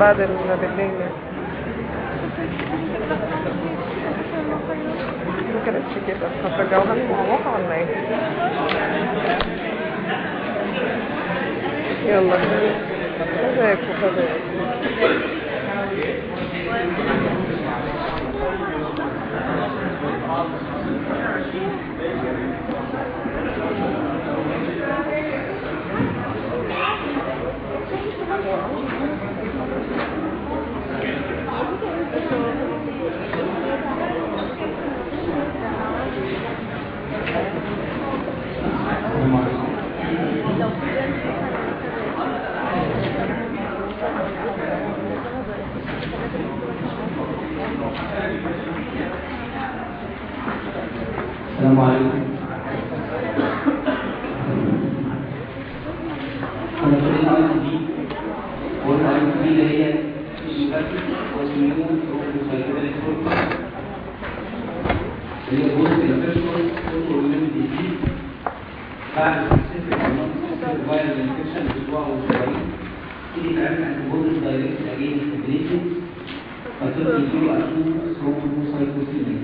بعد ال- بالليل. ما كانتش كده هترجعوها لي مروحة ولا إيه؟ يلا خذاك وخذاك السلام عليكم أنا كل ما قلنا عليكم دي اللي هي والسايكوباتيك اللي بوست الفيرشوال اوتوميون ديزيز بعد سبيسيفيك فايرال انفكشن بتوع وصغيرين تيجي تعمل انتيبوديز دايركت اجينست بليتنج فتبقى يجيله أكيد ثرومبوسايتوسيميا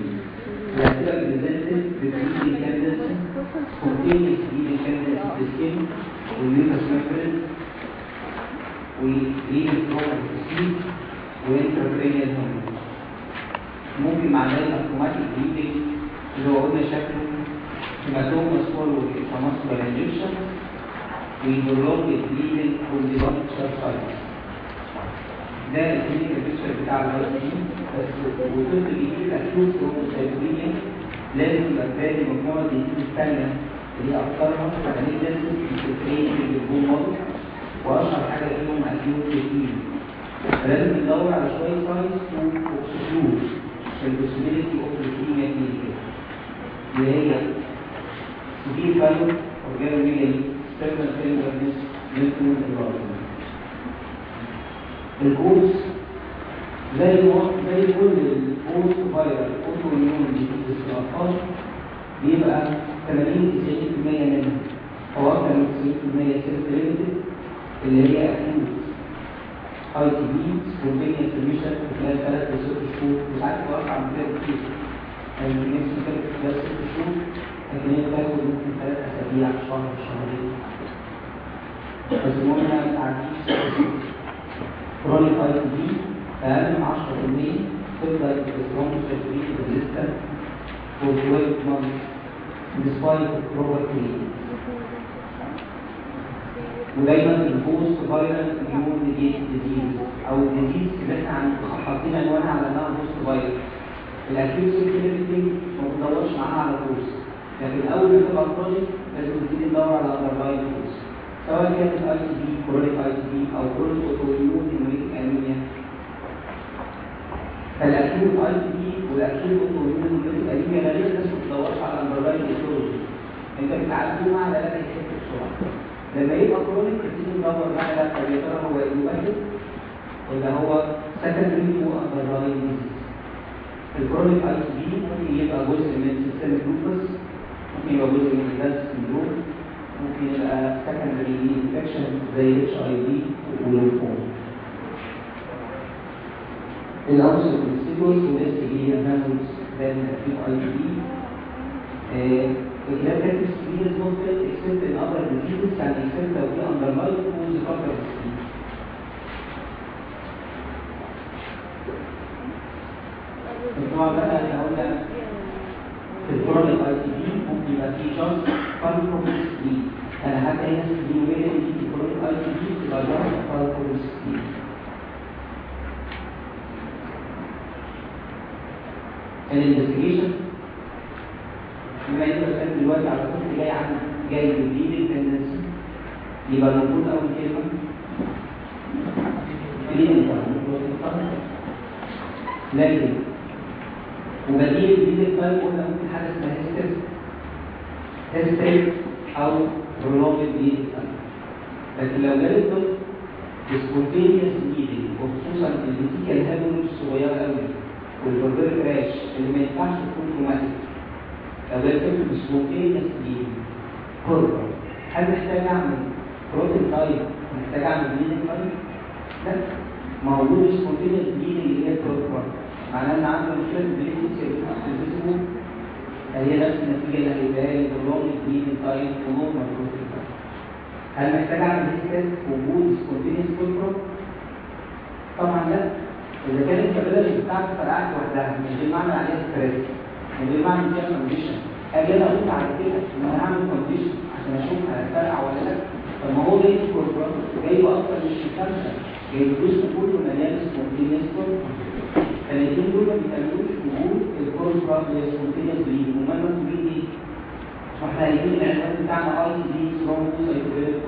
وهتبقى بريزنتد بتريد كاندنسي spontaneous bleeding candidates of the skin والmucous membrane وبleeding وintracranial hemorrhage ممكن مع automatic bleeding اللي هو قلنا شكله هيماتوما سمول وإنتراماسكولار انجكشن from the rupture site ده الكلينيكال بيكتشر بتاع الهاي دي بس وطفل جديد اكيوت ثرومبوسايتوبينيا لازم يبقى بالي مجموعة الديزيز الثانية اللي اكثرها مالجنسي انفلتريشن بالبون موديل واشهر حاجة فيهم اكيوت كتير فلازم ندور على شوية ساينس تو اكسكلود البوسيبيليتي اوف كلينيكال اللي هي سيفير فايل اورجانوميلي سيرفنت فيلرنس ليكويد انفايرمنت الكورس زي زي كل ال post viral autoimmune disease في الاطفال بيبقى 80 90% منها أو أكثر من 90% self limited اللي هي acute ITP spontaneous remission خلال 3 ل 6 شهور وساعات بتوقع من كده كتير يعني ممكن كده خلال 6 شهور لكن هي بتاخد ممكن 3 اسابيع شهر شهرين بس المهم انها ما تعديش كرونيك اي تي بي أقل من 10% تبدا السترونج سيرفيس ريزيستنت for 12 months despite proper treatment. ودايما البوست فايرال اميون ديزيز أو الديزيز اللي إحنا حاطين عنوانها على انها بوست فايرال الاكيوت سيركيليتنج ما بندورش معاها على كورس لكن أول ما تبقى prolonged لازم نبتدي ندور على underlying cause سواء كانت آي تي بي كرونيك آي تي بي أو chronic autoimmune hemolytic anemia. فال acute ITP وال acute autoimmune hemolytic anemia غالبا الناس ما بتدورش على underlying etiology أنت بتعالجه مع علاج يخف بسرعة. لما يبقى chronic تبتدي تدور بقى على طب يا ترى هو idiopathic ولا هو secondary to underlying disease الكرونيك اي بي ممكن يبقى جزء من سيستم لوبس ممكن يبقى جزء من الهيلث سندروم ممكن يبقى سكندري انفكشن زي اتش اي في والليمفوما الأوسط السيكوس وناس هي هاموس then acute IgD. Uh, has had experience mostly except in other diseases and except that we underline cause other disease. طبعا بقى إحنا قلنا في الكرونيك اي تي بي ممكن يبقى في شخص فالكوميس دي أنا حتى هنا في الولاده دي في الكرونيك اي تي بي تبقى جرس فالكوميس دي الانفستيجيشن بما ان بتكلم دلوقتي على طفل جاي جديد التندنسي يبقى المفروض أول كلمه كلينيكال لكن وبديل الفايل قلنا ممكن حاجة اسمها هيستس هيستري أو برولوجيك جديد لكن لو جالي الطفل بسبونتينيوس بليدنج وخصوصا الفيتيكال هامونج الصغيره قوي والبربر كراش اللي ما ينفعش تكون تروماتيك لو جالي طفل بسبونتينيوس بليدنج هل محتاج اعمل بروتين تايب محتاج اعمل بليدنج تايب؟ لا. موجود سبونتينيوس بليدنج اللي هي البروتوكول معناه إن عنده مشكلة في البليدنج سيرفيس هي نفس النتيجة اللي هيبقى لي باللونج بليدنج تايم ونورمال بروتين هل محتاج اعمل تيست وجود سبونتينيوس بروتوكول؟ طبعا لا. إذا كانت الكابيلاري بتاعتي فرقعت لوحدها مش بمعنى عليها ستريس مش بمعنى فيها كونديشن أجي أنا أقول على كده إن أنا هعمل كونديشن عشان أشوف هتفرقع ولا لأ. طب ما هو جاي بروجرام جاي أكتر من خمسه جاي الجزء كله مليان سبونتينيوس الاثنين دول ما بيتعملوش وجود البروجرام سبونتينيوس بليد امال ما بليد إيه؟ وإحنا هيجي العنوان بتاعنا اي دي ثرومبوسايتوبيليك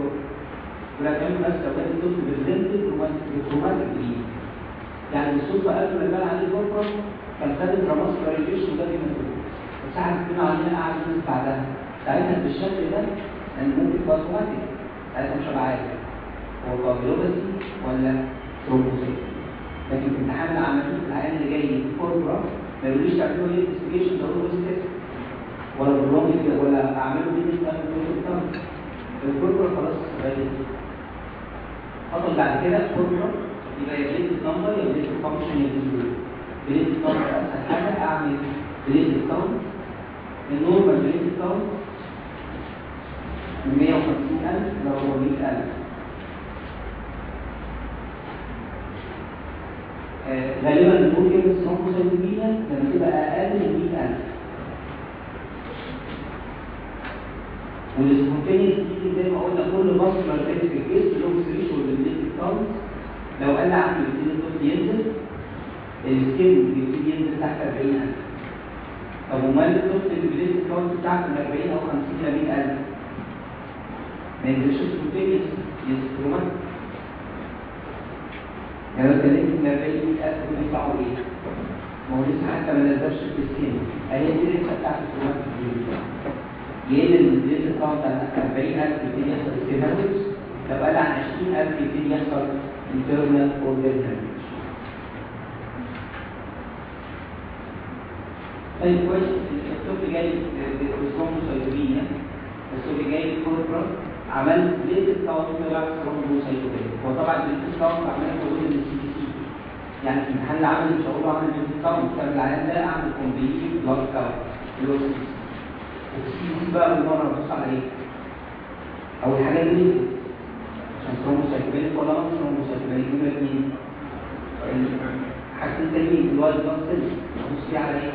ولكن بس لو كان الصوت بريزنتد روماتيك بليد يعني الصوت قبل ما يبان عليه بكره كان خد الراماسكولار ريجيشن وده بيمثل وساعة بتكون علينا قاعد يوسف بعدها. ساعتها بالشكل ده لأن ممكن تبقى أوتوماتيك. ساعتها مش هبقى عارف هو كارديولوجي ولا ثرومبوسيت. لكن في امتحان العملي العيان اللي جاي كوربرا ما يقوليش تعملوا لي انفستيجيشن تيست ولا برونج ولا أعمله دي مش تعمل الكوربرا خلاص غالي فضل بعد كده كوربرا يبقى يبليت النمبر يبليت الفانكشن يبليت بليت النمبر أسهل حاجة أعمل بليت الكاونت النورمال بليت الكاونت من 150000 لو هو 100000 آه غالبا النور كده الثرومبوسيتوبينيا لما تبقى أقل من 100000 والسبونتينيوس دي زي ما قلنا كل مصر مرتبط في الجسم له سريش والبليت الكاونت لو عنده يبتدي الطفل ينزل السكين بيبتدي ينزل تحت 40000 طب ومال الطفل اللي بيلبس الكاونت بتاعته من 40 أو 50 ل 100000 ما ينزلش سبونتينيوس ينزل يعني لو اتكلمت من 40 100000 دول يطلعوا إيه؟ ما هو لسه حتى ما نزلش في السكين أهي دي لسه بتاعت الكرومات يقل ال platelet count عن 40000 يبتدي يحصل spontaneous لو قل عن 20000 يبتدي يحصل internal organ. طيب كويس الطفل جاي ب thrombocytopenia الطفل جاي ب purpura عملت platelet count طلع thrombocytopenia هو طبعا ال platelet count عملها موجود من ال CBC يعني في امتحان العمل مش هقول له اعمل platelet count كان العيان ده اعمل complete blood count اللي هو ال CBC ال CBC بقى بالمرة بص على إيه؟ اول حاجة ال platelet thrombocytopenic ولا non-thrombocytopenic نمرة اتنين حاجتين تانيين ال white blood cells نبص فيه على إيه؟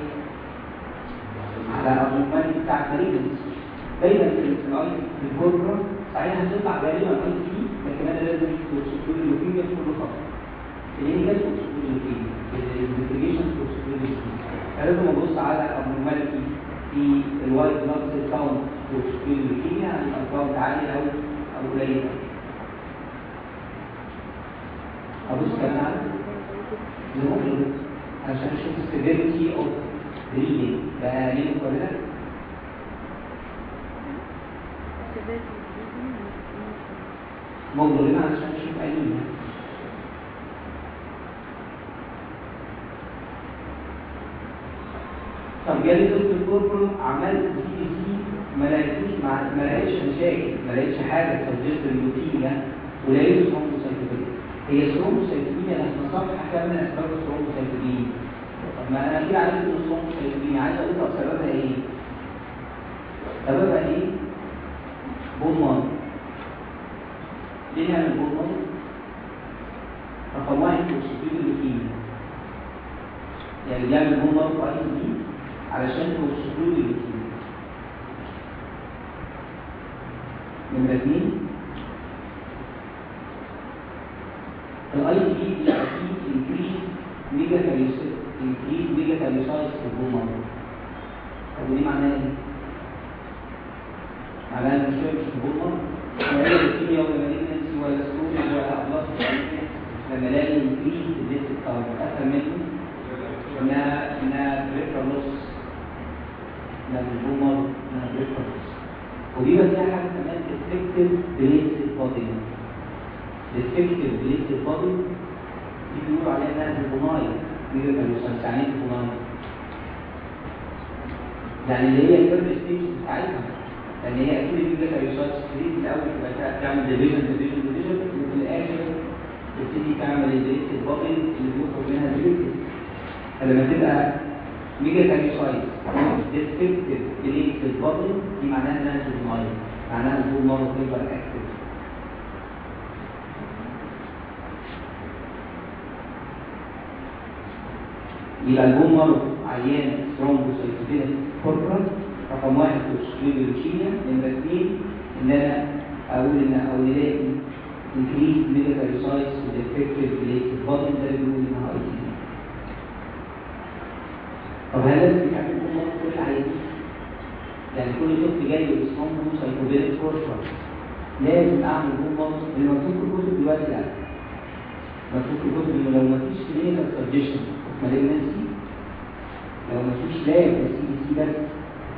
على ال abnormal بتاع الكاريبنس دايما في الاي ال purpura صحيح هتطلع غالبا ITP لكن أنا لازم to exclude leukemia في كل خطوه هي لازم to exclude leukemia ال investigation to exclude leukemia فلازم أبص على ال abnormality في ال white blood cell count to exclude leukemia هتبقى ال count عالي أو أو قليل. أبص كمان على الهيموجلوبين عشان أشوف ال severity of بقى anemic ولا لا هيموجلوبين عشان أشوف انيميا طب جالي طب ال purpura عملت CBC ما لقيتوش ما لقيتش مشاكل ما لقيتش حاجة تسجلت اللوكيميا ولقيت thrombocytopenia هي ال thrombocytopenia لما صفحه كامله أسباب ال thrombocytopenia ما أنا كده عرفت ان ال thrombocytopenia عايز أقول طب سببها إيه؟ سببها إيه؟ بومار ليه نعمل بومار؟ رقم واحد توصيل اللوكيميا يعني بيعمل في أي دي علشان لي اللوكيميا نمرة اتنين الاي بيبقى فيه انكريز ميجا انكريز ميجا كاليسايز في البومر طب ودي معناها إيه؟ معناها ان مش في البومر ولا الكيميا ولا مالجنسي ولا ستوري ولا ابلاس لما الاقي انكريز في الديت كاونت افهم منه انها انها بريفر لوس انها البومر انها لوس ودي بقى فيها حاجة كمان افكتيف بليس بودي الافكتيف بليس بودي دي بيقولوا عليها انها البوناي يعني إيه البوناي؟ يعني اللي هي الفيرست ستيج بتاعتها لأن هي أكيد الميجا كاليسايز ستيج الأول تبقى تعمل ديفيجن ديفيجن ديفيجن وفي الآخر تبتدي تعمل الدريس البطن اللي بيخرج منها دريس فلما تبقى ميجا كاريوسايت ديسكريبتيف دريس البطن دي معناها انها سوزمايل معناها البول مارو فيبر اكتف يبقى البون مارو عيان ثرومبوسايتوبينيك كوربرال رقم واحد تشكيل الروشينيا نمرة اثنين ان أنا أقول ان أو نلاقي انكريز ميديكال سايز والافكتيف بليت البطن ده بيقول انها اي تي طب هل لازم يتعمل كل العيانين؟ يعني كل طفل جاي بثرومبوسايتوبينيك كوربرال لازم اعمل بون مارو اللي مكتوب في الكتب دلوقتي لا مكتوب في الكتب لو مفيش clinical suggestion malignancy لو مفيش lab CBC بس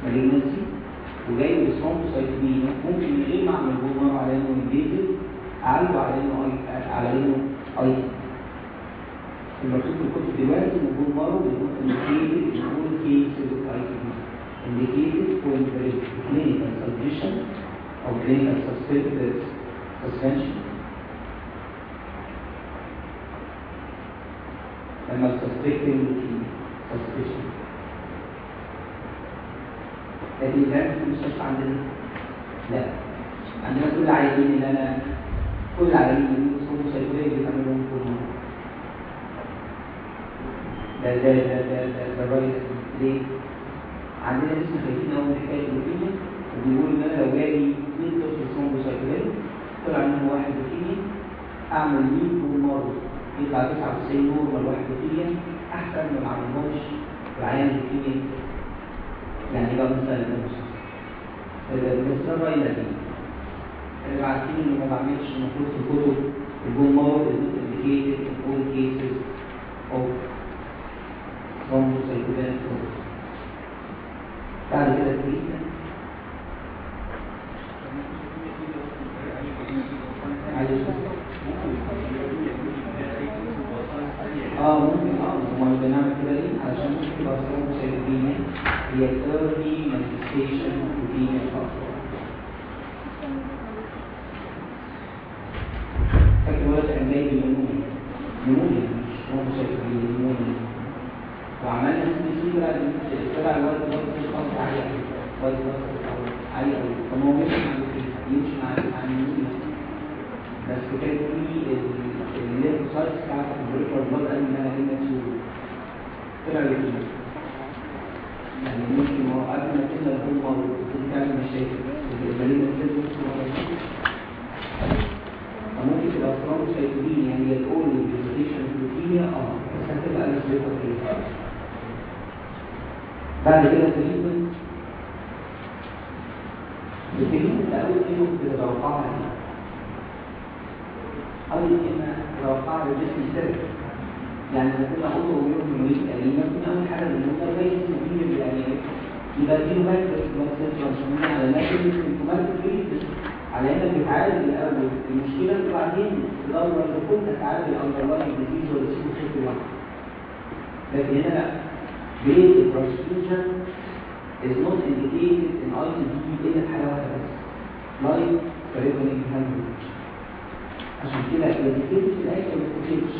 malignancy وجاي ب thrombocytopenia ممكن من غير ما أعمل bone marrow على إنه invasive اعالجه على إنه آي على إنه آي المكتوب في الكتب دلوقتي ان bone marrow بيكون indicated in all cases of ITP indicated when there is clinical suspicion or clinical suspension suspecting suspicion لكن ده في المستشفى عندنا. لا. عندنا كل العيانين اللي أنا كل العيانين اللي بيصابوا سيكولوجيا بيتعمل لهم كل مرة ده ده ده ده ده الراجل ليه؟ عندنا لسه خايفين قوي من حكاية اللوكيميا وبيقول ان أنا لو جالي 100 طفل اسمهم سيكولوجيا طلع منهم واحد لوكيميا أعمل 100 كل مرة. يطلع 99 نورمال واحد لوكيميا أحسن ما اعملهمش العيان لوكيميا يعني بقى مثلا المستوى الرأي دي اللي عارفين إنه ما بعملش المفروض في الكتب الجمهور indicated in all cases of thrombocytopenia بعد كده التريتمنت آه ممكن آه هم بنعمل كده ليه؟ علشان تبقى thrombocytopenia هي early manifestation of leukemia process. فاكر ولد كان جاي بنمونيا نمونيا مش thrombocytopenia نمونيا وعملنا سي سي طلع الولد برضه مش قصدي عالي قوي الولد برضه عالي قوي طب ما هو مش مع يمشي مع النمونيا بس كان في يعني ممكن ما كده هو بتعمل مشاكل تبقى أصلا سيتوبين يعني هي الأول برزنتيشن بروتينيا آه بس هتبقى نسبتها كده. بعد كده تريتمنت التريتمنت أول كلمه بتتوقعها إيه؟ اول كلمه تتوقعها الجسم السيرك يعني لما اوتو ويوم مريض قليل كنا اول حاجة بنقولها زي السبيل بالانيميا يبقى دي مات بس ترانسفورمين على السيمتوماتيك ريزن على إنك بتعالج الأول. المشكلة بعدين تدور كنت تعالج الاندرلاين ديزيز ولا تسيبه خطوه واحدة لكن هنا لا. بريد الترانسفيوجن is not indicated in ICD الا في حالة واحدة بس. لايك cerebral hemorrhage عشان كده الديكيتد في الآخر ما تتكتبش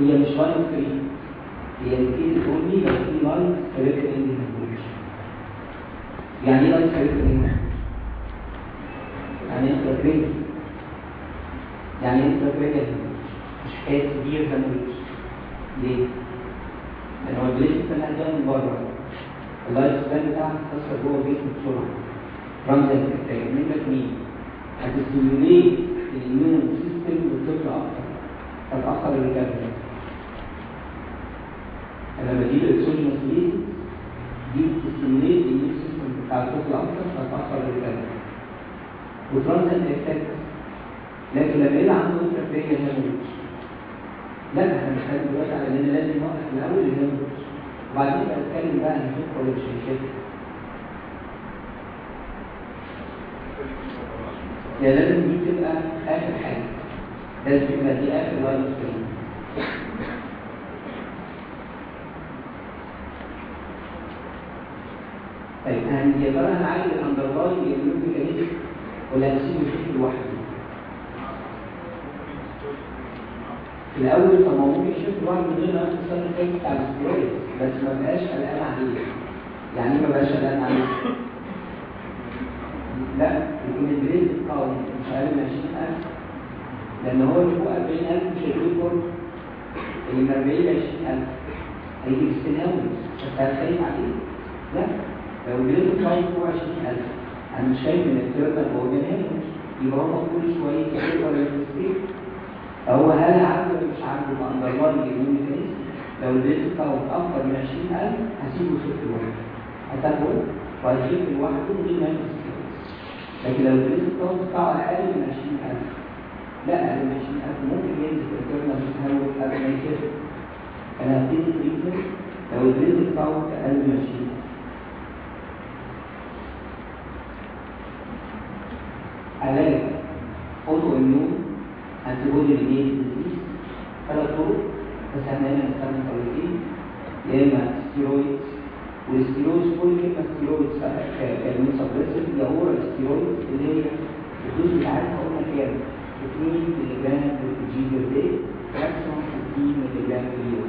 هي مش لاين فري هي الكيد اونلي لو في لاين كاريكتر اند يعني إيه لاين كاريكتر اند يعني انت بريد يعني انت بريد مش حكايه كبير هنريتش ليه؟ لأن هو البليس بتاعها جاي من بره. اللايف سبان بتاعها اتكسر جوه الجسم بسرعة. رمز الكتاب منك مين؟ هتستيموليت الاميون سيستم للطفل أكتر هتاخر الريكفري لما بجيب ال exogenous platelets دي بت stimulate ال immune system بتاع الطفل أكتر فتاخر ال recovery و transient effect. لكن لما يبقى عنده intracranial hemorrhage لا إحنا مش هنتكلم دلوقتي على إننا لازم نوقف الأول ال hemorrhage وبعدين بقى نتكلم بقى ولا مش هنشوف يا لازم دي تبقى آخر حاجة. لازم تبقى دي آخر line of طيب هن يا ترى هنعالج ال underlying immune mechanism ولا هنسيبه يشوف لوحده؟ في الأول طب ما ممكن يشوف الواحد من غير ما ال side effect بتاع بس ما بقاش قلقان عليه. يعني إيه ما بقاش قلقان عليه؟ لا يكون البريد قوي مش أقل من 20000 لأن هو اللي فوق 40000 مش هيجيب كله اللي من 40 ل 20000 هيجي بالسيناوي بس هتخايف عليه؟ لا. لو البريد قوي فوق 20000 أنا مش شايف ان التيرنال هو جنيه يبقى هو كل شوية كده ولا يستفيد هو هل عنده مش عنده؟ اندرلاين ايميونيتي لو البريد بتاعه أكتر من 20000 هسيبه صفر واحد هتاخد؟ وهيجيب لوحده من غير ما لكن لو الريسك الطاقة بتاعه أقل من 20000 لا أقل من 20000 ممكن ينزل في الكيرنال يتهوى قبل ما يكفي أنا هبتدي تريتمنت لو الريسك بتاعه أقل من 20000 علاج أوتو إميون أنتي بودي ريجيت ديزيز ثلاث طرق بس إحنا هنا بنستخدم طريقتين يا إما steroids وال steroids كل كلمة steroids ك immunosuppressive هي هو ال steroids اللي هي ال dose بتاعتها قلنا كام؟ 2 ملي جرام kg per day maximum 60 ملي جرام في اليوم.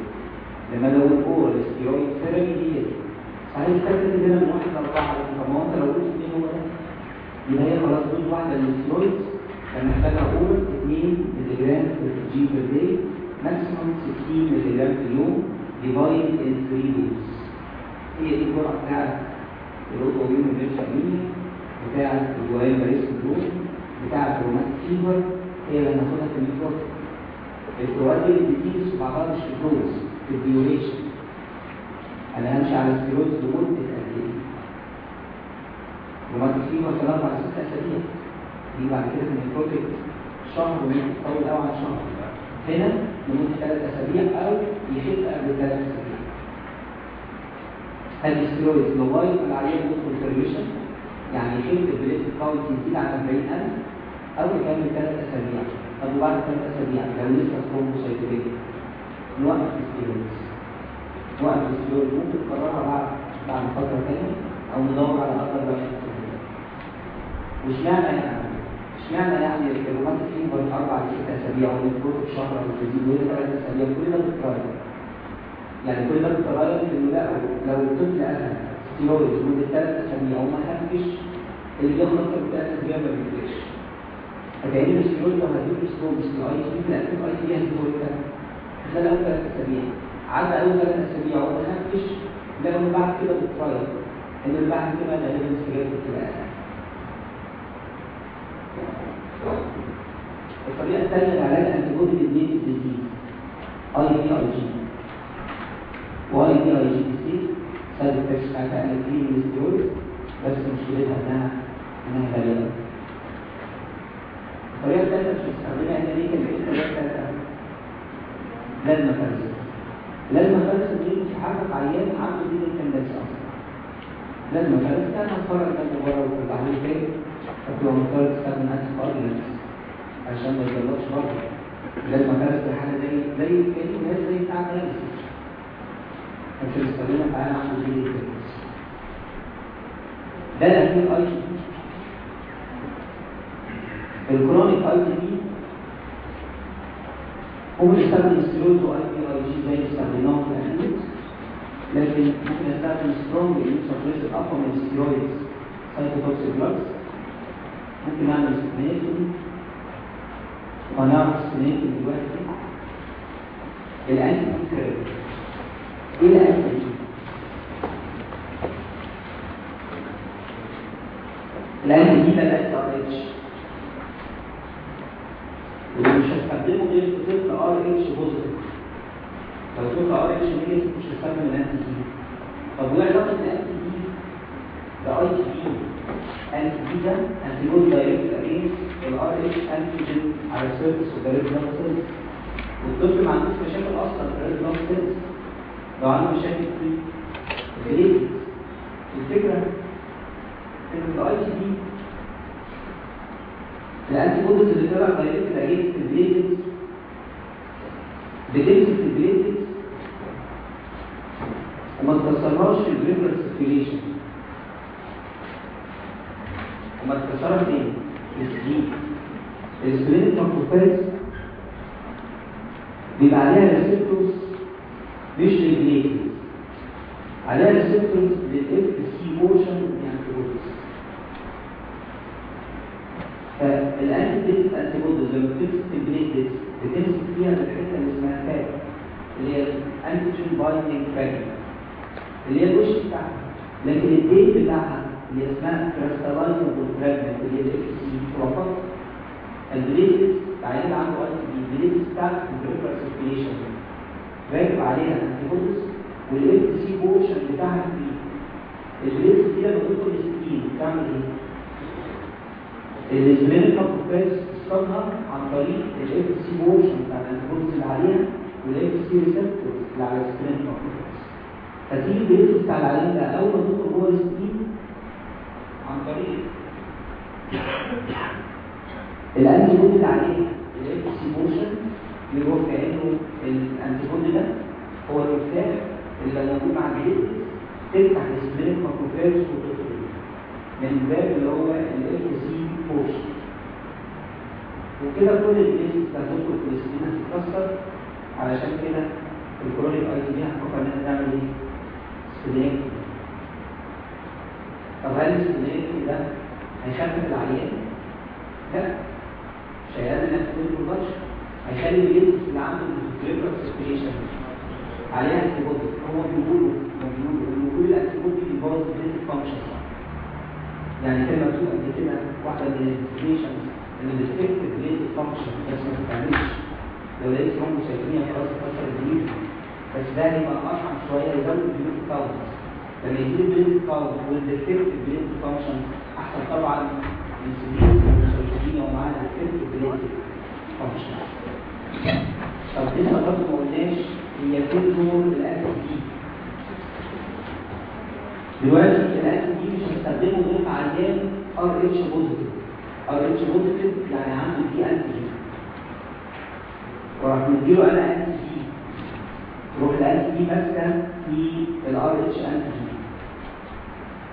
لما لو ال oral steroid therapy دي صحيح فاكر إن أنا من واحد لاربعه طب ما هو انت لو قلت اثنين هو ده؟ يبقى هي خلاص dose واحدة لل steroids كان محتاجها اورال 2 ملي جرام جي بير داي ماكسيموم 60 ملي جرام في اليوم. ديفايد ان 3 دوز هي دي الجرعه بتاعت الاوتو اميون فيتامين بتاعت الجوال باريس كنترول بتاعت رومات فيبر هي اللي هناخدها في الميكروب الجوال دي بتيجي مع بعض مش في الدوز في الديوريشن. أنا همشي على الستيرويد لمده قد إيه؟ rheumatic fever كان أربع ست أسابيع. دي بعد كده في الميكروب شهر وممكن تطول قوي عن شهر. هنا لمدة ثلاث أسابيع أو يخف قبل ثلاث أسابيع. الاسترويد لغايه ما العيان يدخل في ال remission يعني يخف ال platelet count يزيد عن 40000 أو يكمل ثلاث أسابيع طب وبعد ثلاث أسابيع لو لسه thrombocytopenic نوقف الاسترويد نوقف الاسترويد ممكن نكررها بعد بعد فترة ثانية أو ندور على اقرب واحد واشمعنى يعني؟ اشمعنى يعني ال rheumatic fever أربع لست أسابيع والمفروض شهر أو تزيد وهي ثلاث أسابيع كل ده بيتكرر يعني كل ده بيتغير انه لا لو الطفل اخذ ستيرويد لمده ثلاث اسابيع وما خفش اللي بياخد أكتر من ثلاث اسابيع ما بيفرقش. فكأن الستيرويد لو هتجيب ستروم في الاي تي لا في الاي تي هتجيبه كام؟ خلال أول ثلاث اسابيع عدى أول ثلاث اسابيع وما خفش من بعد كده بيتغير إن اللي بعد كده غالبا السجاير بتبقى اسهل الطريقة الثانية لعلاج انتيبودي للديت ديزيز أي بي اي جي. واي دي اي جي سي سايد افكتس بتاعتها أنا كريم الستيرويد بس مشكلتها انها انها غاليه الطريقة الثالثه مش بستخدمها هنا ليه كان إيه الطريقة الثالثه؟ لازمه فلسفه لازمه فلسفه دي في حاجة عيان عنده دي التندنس أصلا لازمه فلسفه أنا هتفرج من بره وفي التحليل تاني فتبقى مضطر تستخدم انتي كوردينتس عشان ما يجربش بره لازمه فلسفه حاجة زي زي كانه زي بتاع الدايلسيس مش بيستخدمها في عالم عنده دي ده الاخير ITP ال chronic ITP هو يستخدم steroid و IVIG زي اللي استخدمناهم في ال acute لكن ممكن يستخدم strong immunosuppressive اقوى من ال steroid cytotoxic drugs ممكن نعمل splenectomy ونعمل splenectomy دلوقتي ال anti-D إيه ال anti ال anti-D ملاك RH ومش هستخدمه غير في طفل RH positive لو طفل RH negative مش هستخدم ال anti-D طب وايه علاقه ال anti-D ب ITP anti-D ده antibody directed against ال RH antigen على ال surface of red blood cells والطفل ما عندوش مشاكل أصلا في ال red blood cells لو عنده مشاكل في ال platelet الفكرة ان ال ITP ال antibodies اللي طلع directed against ال platelets بتمسك ال platelets وما تكسرهاش في ال peripheral circulation وما تكسرها فين؟ في ال spleen ال splenic macrophage بيبقى عليها receptors مش related عليها receptors لل Fc portion antibodies فال antibodies antibodies لما بتمسك ال platelets بتمسك فيها الحته اللي اسمها Fab اللي هي ال antigen binding factor اللي هي الوش بتاعها. لكن الديل بتاعها اللي اسمها crystallizable fragment اللي هي ال Fc فقط ال platelets العيان عنده ITP ال platelets بتاعت ال peripheral circulation راكب عليها ال antibodies وال Fc portion بتاعها كبير ال platelets دي لما تدخل ال spleen. بتعمل إيه؟ ال splenic macrophages تصطادها عن طريق ال Fc portion بتاع ال antibodies اللي عليها وال Fc receptors اللي على ال splenic macrophages فتيجي البليتس بتاع العيان ده أول ما تدخل جوه السكين عن طريق الانتي بودي اللي عليه الاف سي موشن بيروح كانه الانتي بودي ده هو المفتاح اللي موجود مع الجلد تفتح السبرينج ماكروفاج من الباب اللي هو الاف سي موشن وكده كل الجلد هتدخل في السكين هتتكسر. علشان كده الكرونيك اي بي هنفكر ان إحنا نعمل إيه؟ سبرينج طب هل السبرينج ده هيخفف العيان؟ لا. مش هيقلل نفس البرودكشن هيخلي الجلد اللي عنده الفليبر سيركيليشن عليها انتيبودي هو بيقولوا بيقولوا ان كل الانتيبودي بيبوظ البليت فانكشن يعني كان مكتوب قبل كده؟ واحدة من الانفستيجيشنز ان بتفكت البليت فانكشن بس ما بتعملش. لو لقيت ثرومبوسايتوميا خلاص اتكسر الجلد بس ده هيبقى أرحم شوية. يزود البليت كاونت لما يزيد البليت كاونت والديفكت البليت فانكشن أحسن طبعا من سبيل الثرومبوسايتوميا ومعاها الديفكت البليت فانكشن طب لسه برضه ما قلناش هي فين دور الاكل دي دلوقتي الاكل دي مش هنستخدمه غير في عيان ار اتش بوزيتيف ار اتش بوزيتيف يعني عنده دي انتي وراح نديله أنا انتي دي تروح الانتي دي ماسكة في الار اتش انتي دي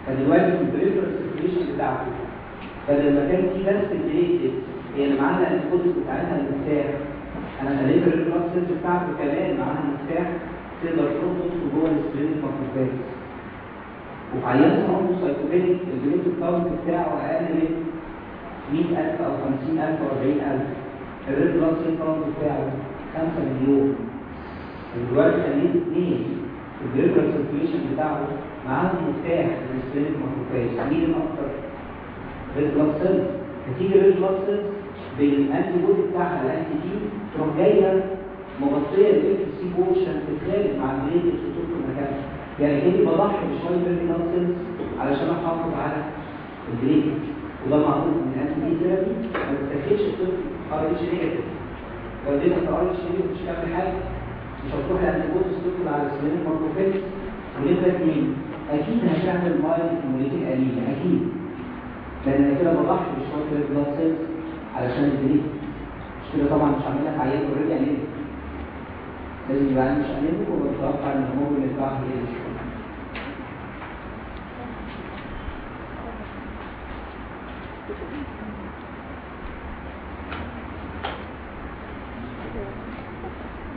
فدلوقتي البريفر سيركيشن بتاعته. بدل ما كان في بس البليتد هي اللي معاها الانتيبوديز بتاعتها المفتاح أنا خليت الريفلكس سيلز بتاعته كمان معاها مفتاح تقدر تدخل جوه السبرينج ماكروفاج وفي عيان ثرومبوسايتوبينيك البليت كاونت بتاعه أقل من 100000 أو 50000 أو 40000 الريفلكس سيل كاونت بتاعه؟ 5 مليون. دلوقتي خليت اثنين البريفرال سيركيوليشن بتاعه معاهم مفتاح للسبرينج ماكروفاج مين الاكثر؟ ريفلكس سيلز فتيجي الريفلكس سيلز بالانتي بودي بتاعها الانتي دي تروح جاية مغطية الاف سي بورشن في الخارج مع البليد اللي في مكانها يعني كاني بضحي بشوية بيرمينال سيلز علشان احافظ على البليد وده معروف من الانتي دي ثيرابي ما بتاخدش الطفل ار اتش نيجاتيف لو اديتك ار اتش نيجاتيف مش هتعمل حاجة. مش هتروح الانتي بودي تدخل على السلين ماكروفيج ونبدا اثنين أكيد هتعمل مايل موليتين قليله أكيد. لأن أنا كده بضحي بشوية بيرمينال سيلز علشان البليد مش كده طبعا مش هعمل لك عيان اوريدي انيميك لازم يبقى عندي مش انيميك وبتوقع إن الهرمون بتاعه يقل شوية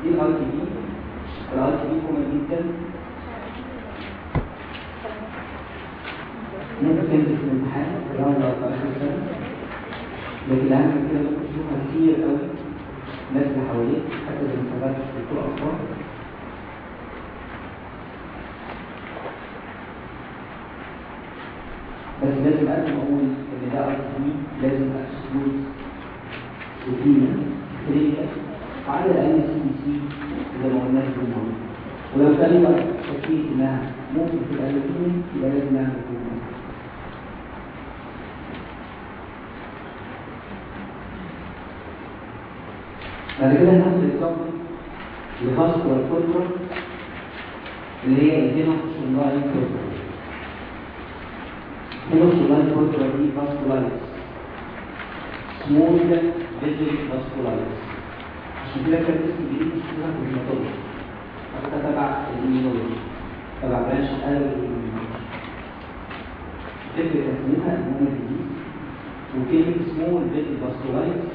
دي بي الار تي بي مهمه جدا. ممكن في الامتحان. لكن أهم من كده ممكن تشوفها كتير قوي الناس اللي حواليك حتى لو ما في دكتور أطفال. بس لازم قبل ما أقول إن ده تي لازم اكسكلود روتينا كلينيكال وعلى الأقل سي بي سي زي ما قلنا في الموضوع ولو كلمه شكيت إنها ممكن تبقى يبقى لازم نعمل روتين بعد كده هناخد اكزامبل لفاسكولار كولتر اللي هي الدينوس لاين كولتر الدينوس لاين كولتر دي فاسكولايتس سمول فيجل فاسكولايتس عشان كده كان اسم جديد اسمها هيماتولوجي حتى تبع الإيميولوجي تبع برانش الألف الإيميولوجي فكرة اسمها المهم وكلمة small vessel vasculitis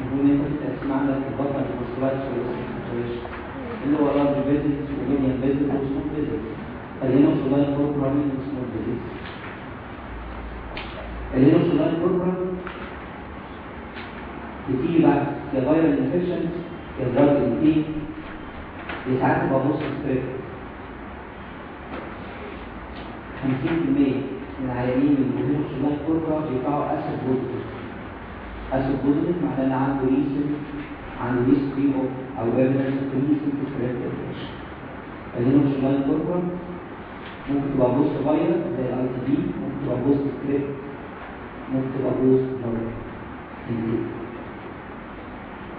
ان انت تقسم عندك البطن ال vasculitis وال circulation اللي هو لارج فيزيتس وميديان فيزيتس وسمول فيزيتس الهينوسولاين كوربرا مين small vessels ال Henoch-Schönlein purpura بتيجي بعد يا infections يا drug intake يا ساعات تبقى post strep 50% من العيانين من ال Henoch-Schönlein purpura بيبقوا ASOT positive ASOT positive معناه ان عنده recent عنده history أو evidence of recent strep ال Henoch-Schönlein purpura ممكن تبقى post viral زي ال ITP ممكن تبقى post strep ممكن تبقى post viral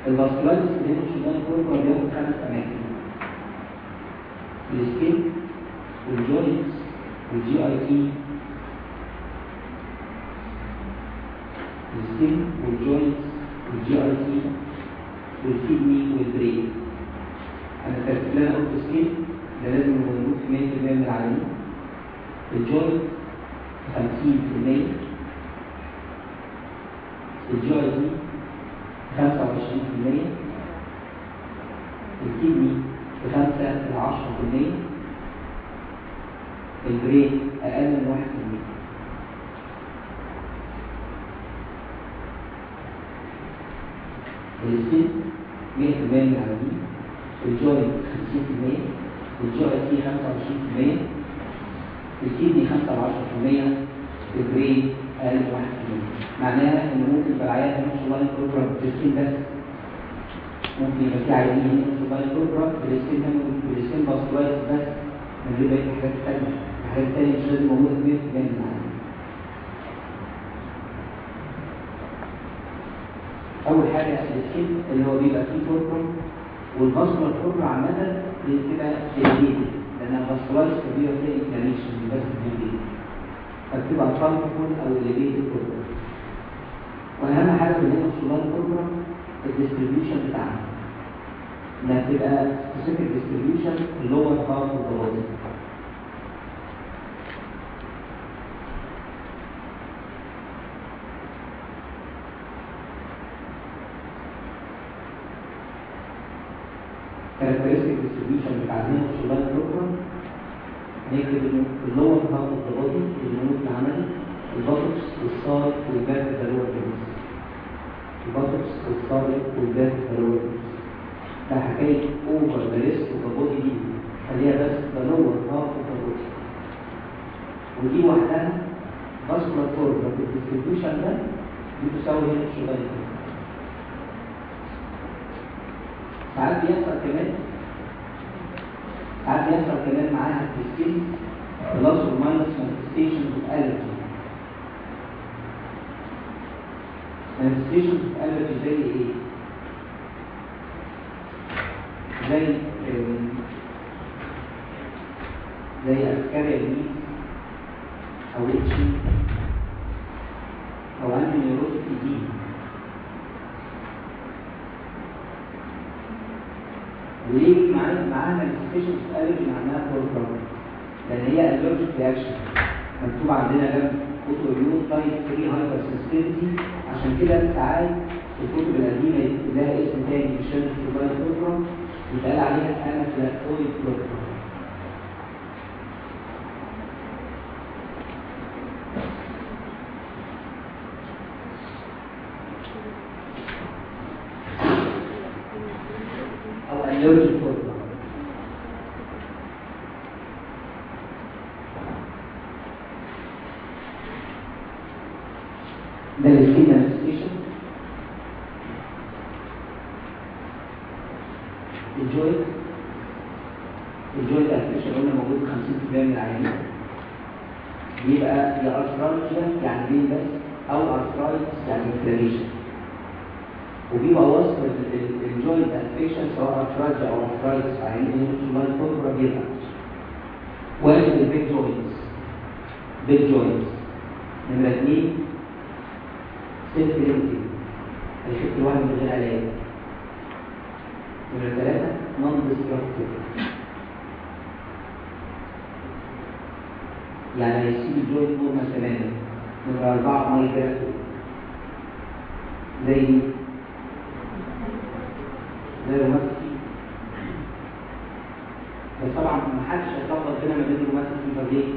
ال vasculitis ال Henoch-Schönlein purpura بياخد خمس اماكن ال skin وال joints وال GIT ال skin وال joints وال GIT وال kidney وال brain أنا اللي أنا قلت skin ده لازم يبقى موجود في 100% من العيانين ال joint 50% ال GIT 25% الكدني بخمسة إلى عشرة في المية البرين أقل من واحد في المية السن مية في المية من العالمين الجوينت خمسين في المية الجي اي تي خمسة وعشرين في المية الكدني خمسة وعشرة في المية البرين أقل من واحد في المية معناها إن ممكن في العيان مش الله يكبر بالسكين بس. ممكن يبقى في عيانين مش الله يكبر بالسكين بالسكين باسكولايتس بس. من غير بقية حاجات تانية. حاجات تانية مش لازم موجودة في 100% من العيان أول حاجة السكين اللي هو بيبقى فيه كوربرا والباسكولار كوربرا عامة بتبقى شديدة لأنها باسكولايتس فبيبقى فيها انفلاميشن بس في فبتبقى طالبة أو الليبيتد كوربرا وأهم حاجة في هنا السولار كوبرا الديستريبيوشن بتاعها. إنها تبقى سبيسيفيك ديستريبيوشن اللور هاف اوف بودي كاركترستيك السولار كوبرا هيكتب انه اللور هاف اوف ذا بودي الموت العملي البطرس والصارف والباب الدلوع الجنس البطرس والصارف والباب الدلوع الجنس ده حكاية أوفر ذا ريسك اوف بودي دي. خليها بس دلوع هاف اوف بودي ودي وحدها باسكولار فورم. في الديستريبيوشن ده دي تساوي هنا الشغال ساعات بيحصل كمان ساعات بيحصل كمان معاها في السكين plus و minus manifestation of allergy manifestations of allergy زي إيه؟ زي زي أفكار النيس أو itchy أو angioneurotic edema وليه معاها معاها manifestations of allergy معناها purpura لأن هي allergic reaction. مكتوب عندنا جنب autoimmune type 3 hypersensitivity عشان كده ساعات الكتب القديمة لها اسم تاني مش لازم تبقى purpura يتقال عليها anaphylactoid أو allergic purpura ده ال skin manifestation ال joint ال joint affection قلنا موجود 50% من العيانين بيبقى يا arthralgia يعني pain بس أو arthritis يعني inflammation وبيبقى وصف ال joint affection سواء arthralgia أو arthritis يعني ال Henoch-Schönlein purpura بيبقى واحد ال big joints big joints نمرة اثنين self limiting هيخف لوحده من غير علاج نمرة ثلاثة non destructive يعني هيسيب ال joint normal تماما نمرة أربعة migratory زي rheumatic بس طبعا ما حدش هيتلخبط هنا ما بين rheumatic fever ليه؟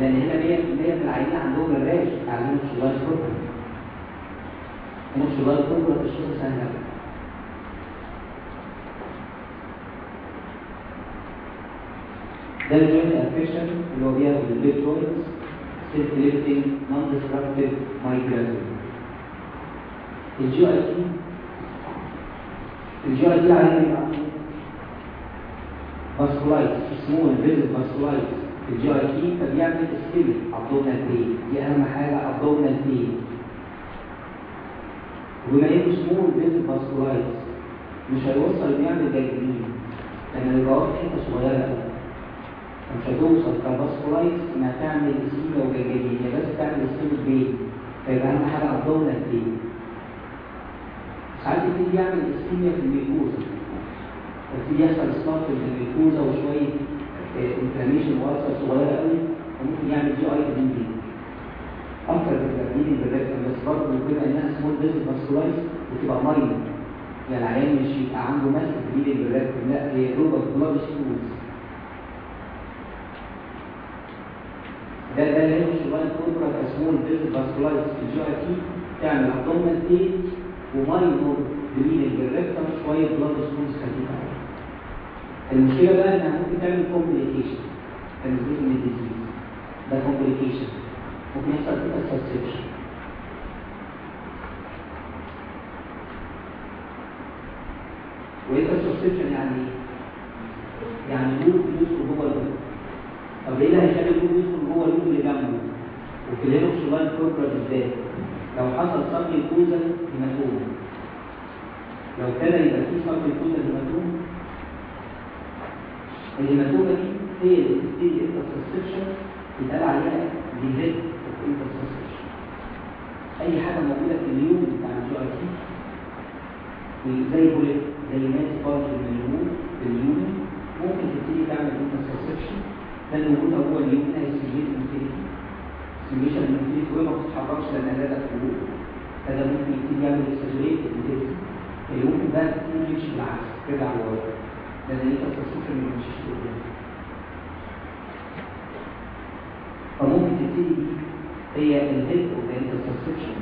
لأن هنا 100% من العيانين عندهم ال rash بتاع ال Henoch-Schönlein purpura ال Henoch-Schönlein purpura تشخيصها سهل قوي ده ال joint affection اللي هو بياخد ال big joints self limiting non destructive migratory ال GIT ال GIT عليه يبقى vasculitis small vessel vasculitis ال GIT فبيعمل ischemic abdominal pain دي أهم حاجة abdominal pain وبما انه small vessel vasculitis مش هيوصل يعمل جايبين لأن الجواب حتة صغيرة قوي مش هتوصل. كباسكولايتس انها تعمل اسكيميا وجايبين هي بس تعمل اسكيميك بين فيبقى أهم حاجة ابدومينال بين ساعات يبتدي يعمل اسكيميا في الميكوزا يبتدي يحصل اصلاح في الميكوزا وشوية انفلاميشن وارثه صغيرة قوي وممكن يعمل جي آي دي. أكتر من بالريكتم بس برضه بما انها سمول بيز فاسكولايز بتبقى minor يعني العيان مش يبقى عنده massive bleeding per rectum لا هي دوبك bloody stools ده ده اللي هي شغلانه purpura ك small vessel vasculitis في ال GIT تعمل abdominal pain و minor bleeding per rectum شوية bloody stools خفيفه المشكلة بقى إنها ممكن تعمل complication تنزيل من ال disease ده complication ممكن يحصل كده intussusception وايه intussusception يعني إيه؟ يعني loop يدخل جوه ال loop طب إيه اللي هيخلي ال loop يدخل جوه ال loop اللي جنبه وفي ال Henoch-Schönlein purpura بالذات لو حصل submucosal hematoma لو ابتدى يبقى في submucosal hematoma الهيماتومه دي هي اللي بتبتدي الانترسبشن يتقال عليها ديزيت الانترسبشن أي حاجة موجودة في اليوم بتاع الجي زي بوليت زي مات بارت من اليوم في اليوم. ممكن تبتدي تعمل انترسبشن ده اللي موجود هو اليوم ده السجين انفينيتي السجيشن الانفينيتي وهي ما بتتحركش لأن ده فلوس فده ممكن يبتدي يعمل اكسجريت الانفينيتي اللي ممكن بقى تكون يمشي بالعكس ترجع لورا. لأن الانترسبشن ما بيمشيش لقدام فممكن تبتدي هي الهيد اوف ذا انترسبشن؟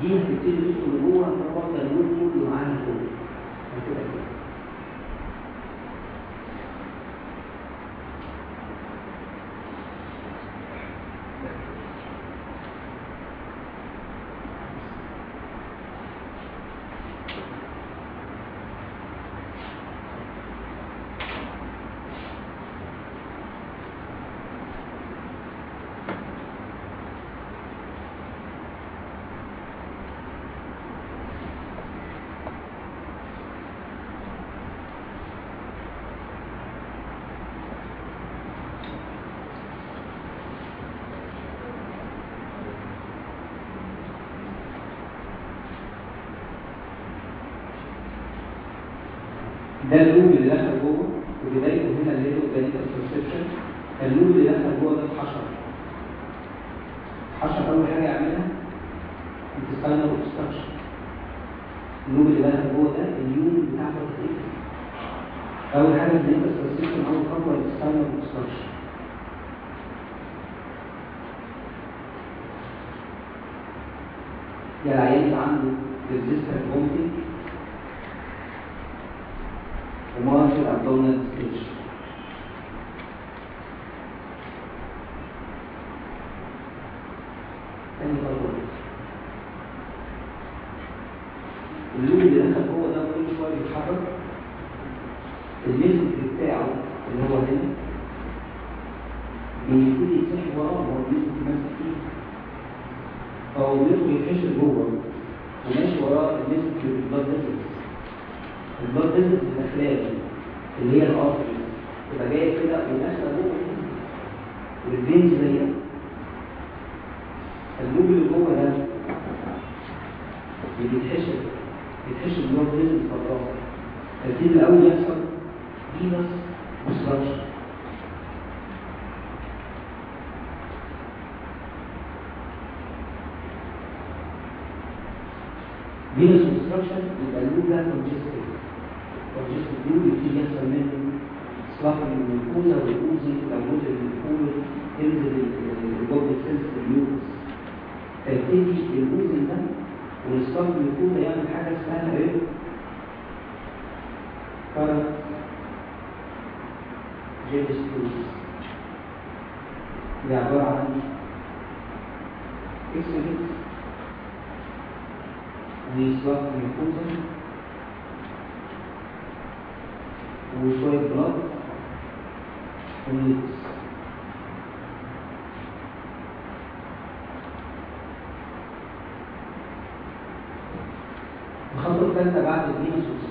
دي هتبتدي تدخل جوه فواصل النور كله هتبقى كده ده ال loop اللي دخل جوه وبدايته هنا اللي هي بدايه ال intussusception ال loop ومارجر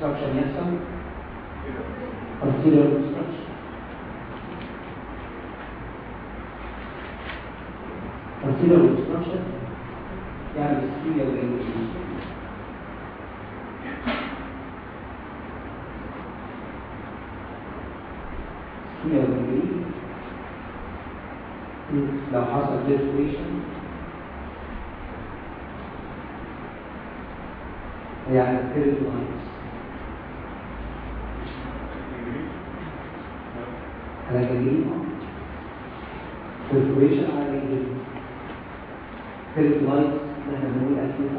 اوبستراكشن يحصل arterial obstruction arterial obstruction يعني ischemia والانجليزي هي والانجليزي لو حصل perforation يعني peritonitis جنبين perforation على جنبين peritonitis ده إحنا بنقول acute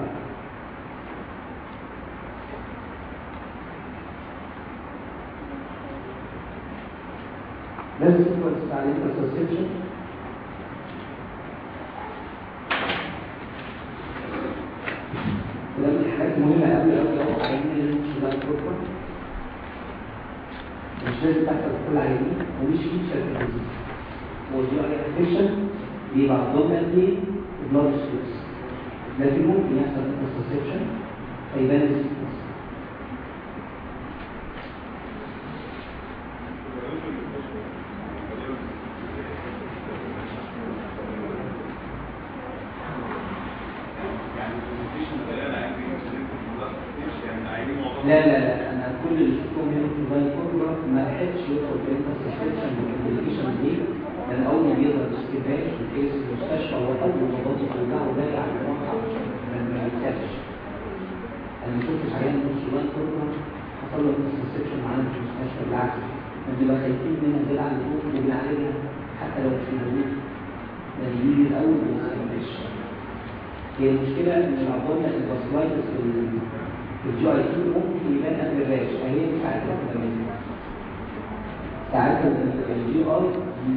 ده ال sequence بتاع ال intussusception وده من الحاجات المهمة قوي قوي قوي عينين الانشغال مش لازم تحصل كل عينين في الديزيز ودي افكشن بيبقى دومينال دي بلاد ستريس لكن ممكن يحصل انترسبشن فيبان السيكونس لا لا لا أنا كل اللي شفتهم هنا في الباي كوبرا ما لحقتش يدخل في الانترسبشن والكومبليكيشن دي لأن اول ما بيظهر الاستباش في كيس المستشفى هو اول ما بضغط بتاعه باقي على الواقع ما بيتسابش أنا ما شفتش عيان نص الباي كوبرا حصل انترسبشن معانا في المستشفى بالعكس بنبقى خايفين منها زي على الفوق وبنعالجها حتى لو مش موجود ده بيجي الأول وما يستناش هي المشكلة إن العضله الباسلايتس الجي اي تي ممكن يبان قبل الراش فهي ساعتها تبقى منها ساعتها الجي اي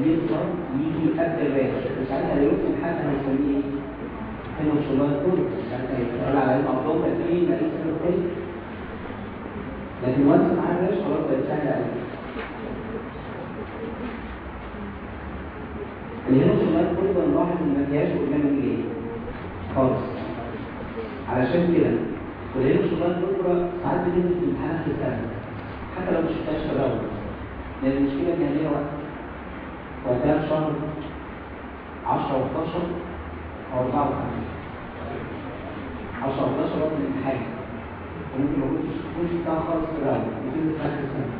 بيظهر يجي قبل الراش وساعتها لو حد هيسميه إيه؟ هنا شوية كله ساعتها يتقال على ان عضله إيه ما ليس له لكن وانس مع الراش خلاص بقت سهلة قوي الهنا شوية كله نلاحظ ان ما فيهاش قدام إيه؟ خالص. علشان كده ولقيت شغلات بكره ساعات بتنزل في امتحان اخر السنة حتى لو مش شفتهاش في الأول. لأن المشكلة إن هي وقت وقتها في شهر 10 و11 أو 4 و5 10 و11 وقت الامتحان. خالص في الأول بتنزل اخر السنة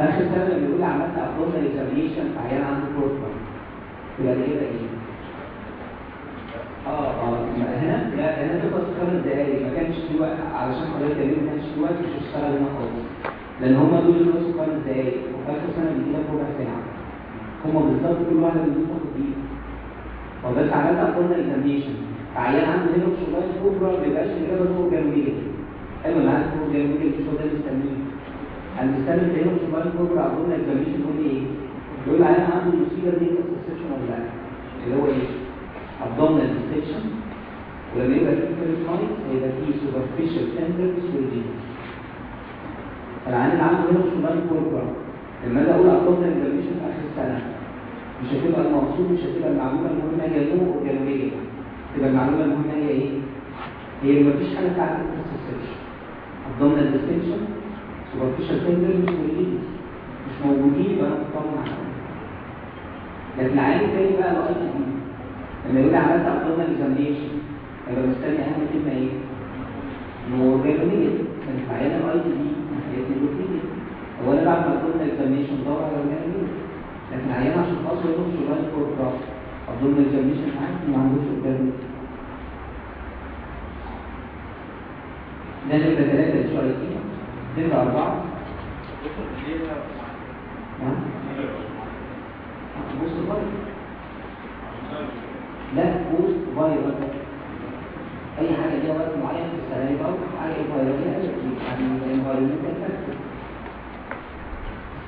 اخر السنة لما يقول لي عملت ابدومينال اكزامينيشن في عيان عنده بروتوكول يبقى ده كده إيه؟ آه آه هنا لا هنا تخلص خمس دقايق ما كانش في وقت علشان حضرتك تعمل ما كانش في وقت مش هتشتغل هنا خالص لأن هم دول اللي خلصوا خمس دقايق وفي اخر بيدينا ربع ساعه هم بالظبط كل واحدة بيدينا تاخد دقيقه هو عملت اقولنا اكزامينيشن عيان عنده هنا شغال كبرى ما بيبقاش الاجابه فوق جنبيه أيوه أنا عارف فوق جنبيه هو ده مستنيه أنا مستني شغال كبرى اقولنا اكزامينيشن يقول لي إيه؟ يقول لي عيان عنده المصيبه دي كونسبشن ولا لا؟ اللي هو إيه؟ abdominal dissection ولما يبقى فيه peritonitis هيبقى فيه superficial tenderness والجينس فالعيان اللي عنده هنا شمال كوربرا لما أجي أقول abdominal examination في آخر السنة مش هتبقى المقصود مش هتبقى المعلومة المهمة جنوب وجنوبيه تبقى المعلومه المهمه هي إيه؟ هي مفيش حاجة بتاعت الانترسبشن abdominal dissection superficial tenderness والجينس مش موجودين يبقى أنا مطمن عليهم لكن العيان التاني بقى الاي تي لما يقول لي عملت ابدومينال اكزامينيشن يبقى مستني أهم كلمة إيه؟ نورجانوليه كان في عيان الاي تي دي حاجات نيوروتينيا هو أنا بعد ما ابدومينال اكزامينيشن بدور على لكن عيان عشان خاطر يروح شغال بروجرام ابدومينال اكزامينيشن عارف ما عندوش اورجانوليه نمرة ثلاثة اي تي نمرة أربعة. بوست فايروس لا بوست فايروس أي حاجة ليها وقت معين في السنة يبقى أوضح حاجة فيروسية يعني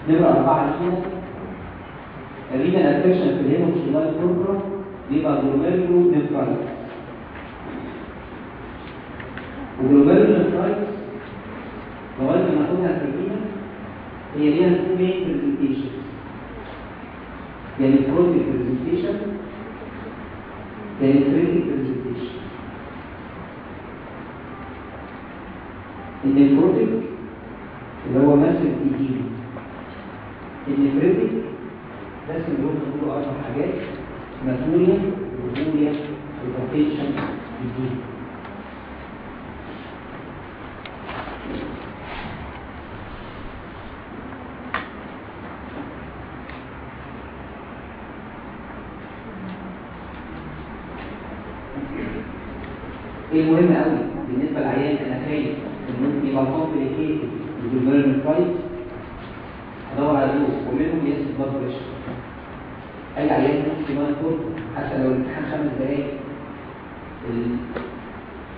نمرة أربعة هنا ال renal affection في ال Henoch-Schonlein purpura بيبقى glomerulonephritis و glomerulonephritis لغاية ما ناخدها في ال renal هي ليها two main presentation يعني nephrotic presentation يعني nephritic presentation ان البروتيك اللي هو ماسك تيجي النفريتك ده سندروم بنقوله أربع حاجات ماتوريا وبوليا وبروتيشن ديزيز إيه مهم قوي بالنسبة للعيان أنا خايف ان ممكن يبقى complicated بال glomerulonephritis ادور على دوس ومنهم يقيس ال blood pressure اي عيان ممكن يبقى كورت حتى لو الامتحان خمس دقايق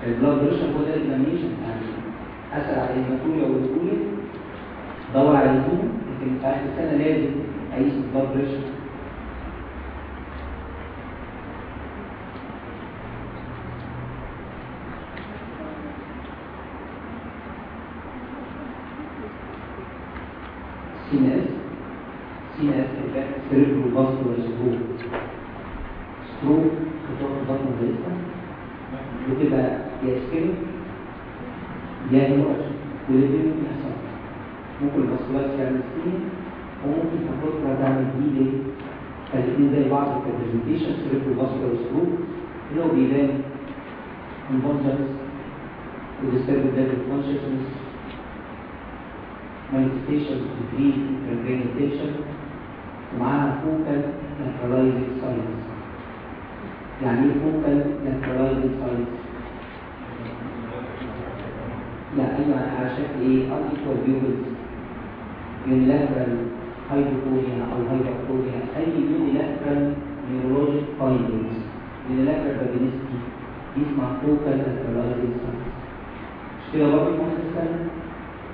ال blood pressure هو ده ال examination يعني اسال على ال hematuria وال oliguria دور على ال hematuria لكن في اخر السنة لازم اقيس ال blood pressure سيناس سيناس سيريبرو فاسكولار ستروك ستروك خطوط الضغط الجسم بتبقى يا اسكيميك يا هيموراج والاثنين ممكن يحصل ممكن الفاسكولار تعمل سكين وممكن تاخدها تعمل دي الاثنين زي بعض في البرزنتيشن سيريبرو فاسكولار ستروك اللي هو بيبان convulsions وdisturbed level of consciousness of degree representation ومعاها focal lateralized signs يعني إيه focal lateralized signs؟ يعني أيوه على شكل إيه unequal pupils unilateral hypotonia أو hypertonia اي unilateral neurologic findings unilateral vaginisty دي اسمها lateralized signs مش كده برضه في السنة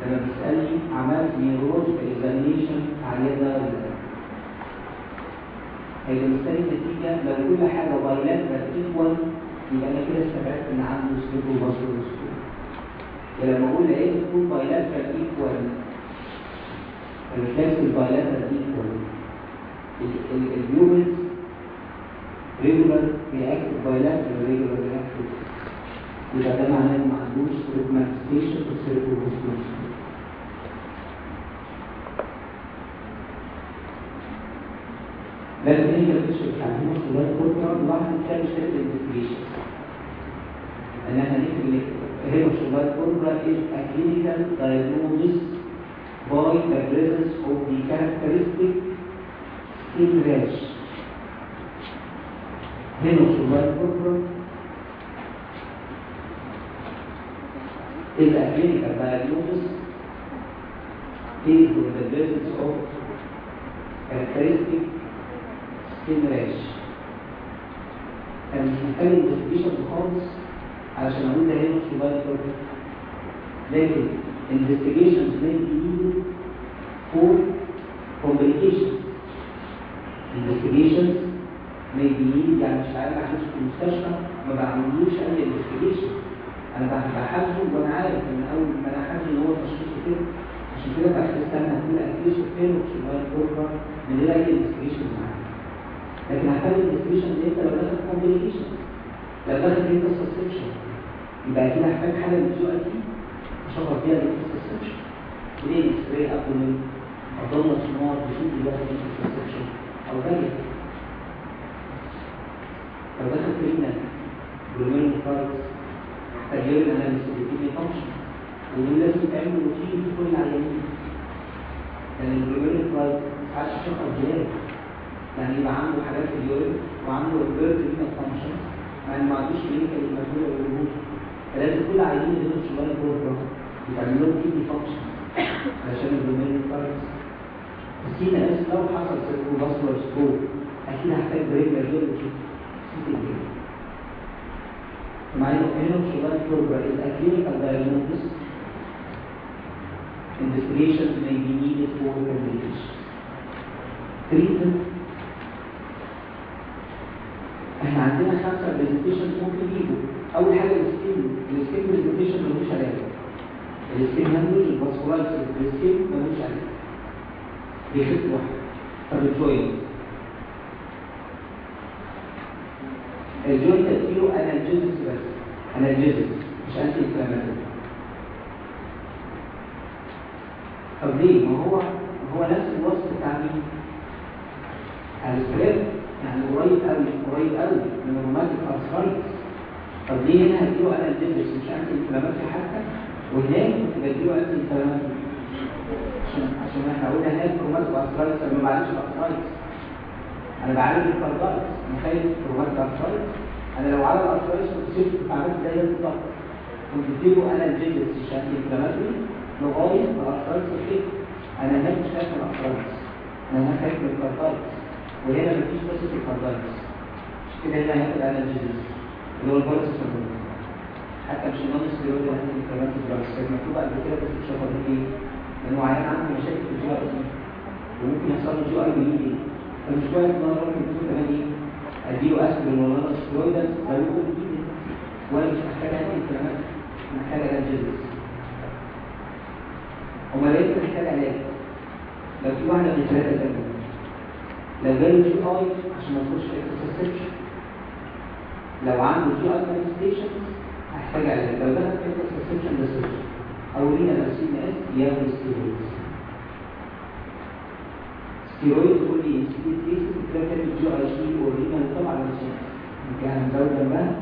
لما بتسألني عملت neurological examination ولا لا هيبقى مستني النتيجة لو كل حاجة bilateral equal يبقى أنا كده استبعدت إن عنده vascular stroke ولما أقول لقيت تكون bilateral equal ال reflex ال bilateral equal اليومنز ريجولار رياكتيف بايلاترال ريجولار رياكتيف يبقى ده معناه ما عندوش سيريبو مانفستيشن في السيريبو لازم انت تكشف تعليم الصلاه الكبرى نلاحظ كده مش هتبقى انفستيجيشن ان إحنا نكتب هنا الكبرى is a clinical diagnosis by the presence of the characteristic skin rash هنا الصلاه الكبرى is a clinical diagnosis based on the presence of characteristic rash كان مش محتاج investigation خالص علشان أقول ده هنا صغير كده لكن investigations may be needed for complications. Investigations may be needed. يعني مش عارف احدث في المستشفى ما بعملوش أي investigation. أنا بحاسبه وأنا عارف ان أول ما أنا حاسس إن هو تشخيصه كده عشان كده في اخر السنة هتكون أكيد فين صغير كده من غير أي investigation. معاه لكن هحتاج ال investigation دي أنت لو دخلت complication لو دخلت انت سسبشن يبقى أكيد هحتاج حاجة من اي تي اشغل فيها الانترسبشن ليه إكس راي ابدومين أضمن سونار بشوف الواحد انترسبشن أو غير لو دخلت هنا جلوميرو فايتس هحتاج يورين اناليسيس وكيمي فانكشن ودول لازم يتعمل روتين في كل العيانين لأن الجلوميرو فايتس ساعات أشوفها زياده يعني يبقى عنده حاجات في اليورين وعنده البيرد رينال فانكشن ان ما عندوش كلينيكال المجهول والوجود فلازم كل عينين يدرسوا شوية بروجرام يتعمل لهم كيدني فانكشن علشان الجلوميرولار كارنس السي اس لو حصل سيركو فاسكولار ستروك أكيد هحتاج سي تي معايا هنا شغال a clinical diagnosis investigations may be needed for rehabilitation treatment إحنا عندنا خمسة presentation ممكن يجوا. أول حاجة ال skin ال skin presentation ملوش علاج. ال skin هاندوج ال vasculitis ال skin ملوش علاج. بيخف واحد. طب ال joint ال joint تأثيره analgesics بس. analgesics مش anti-inflammatory طب ليه؟ ما هو هو نفس الوصف بتاع مين؟ السكريب يعني قريب قوي قريب قوي. من ال rheumatic arthritis طب ليه هنا هديله analgesics مش anti-inflammatory حتى. وهناك كنت بديله anti-inflammatory عشان عشان إحنا قلنا هناك rheumatic arthritis ما بعالجش ال arthritis أنا بعالج ال carditis مخيل rheumatic arthritis. أنا لو على ال arthritis كنت سبت عملت زي بالظبط كنت اديله analgesics مش anti-inflammatory لغايه ال arthritis أنا هناك مش خايف من ال arthritis أنا هناك خايف من ال carditis وهنا مفيش قصه ال carditis مش كده هنا هياخد analgesics اللي هو الباراسيتامول حتى مش ال non-steroid اللي هناك كمان في الدرس كانت مكتوبه قبل كده بس مش هاخد إيه لأنه عيان عنده مشاكل في ال GI وممكن يحصل له GI bleeding فمش كويس إن أنا ممكن تكون كمان إيه؟ أديله اسبرين ولا non-steroid يكون bleeding وأنا مش محتاج anti-inflammatory محتاج analgesics هما لقيت محتاج علاج لو في واحدة من الثلاثة ده جاله GI عشان ما تخش في intussusception لو عنده GI manifestation هحتاج علاج لو دخل في intussusception ده أو لينا لو سي ان اس ياخد ستيرويد ستيرويد لي انسيتيت كيسز بتلاقي جي اي شي ورينا طبعا مش يمكن هنزود جنبها.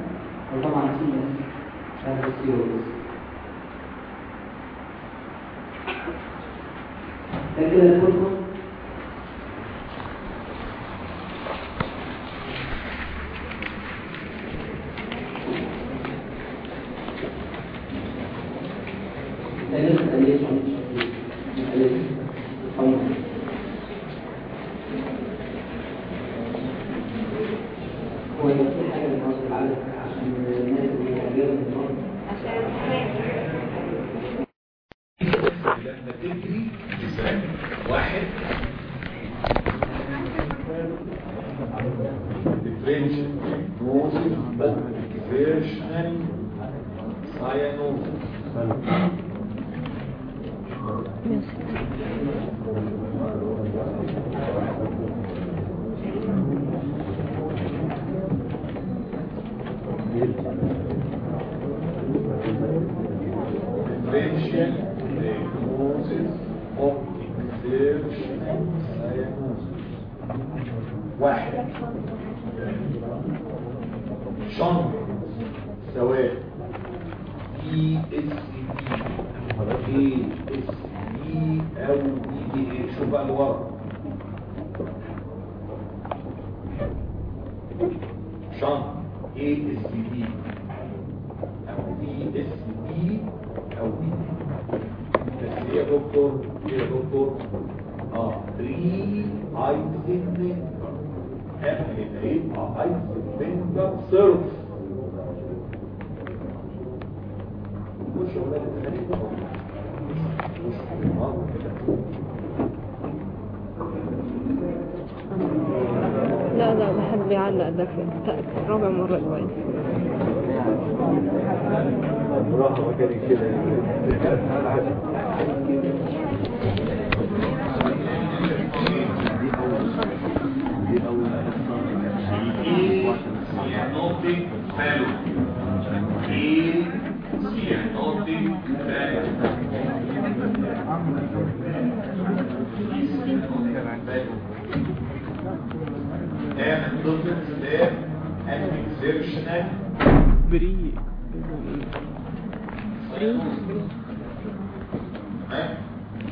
وطبعا سي ان اس هذا ستيرويد ده كده الفورمول ده نفس الآلية شو الآلية طبعا هو يبقى في حاجة من مصر العالم عشان الناس اللي هتجيبها من مصر لما تجري جسران واحد differential diagnosis observational cyanosis differential diagnosis of exertional cyanosis واحد شنط سواء اي اس دي اي اس دي أو اي دي اي شوف بقى اللي ورا شنط اي اس دي أو اي اس دي أو اي بس إيه يا دكتور إيه يا دكتور آه 3 ايزن قبل مش الخليج لا لا ما حد بيعلق ده في التأك رابع مرة كويس cyanotic الاكسبشنال بري. تمام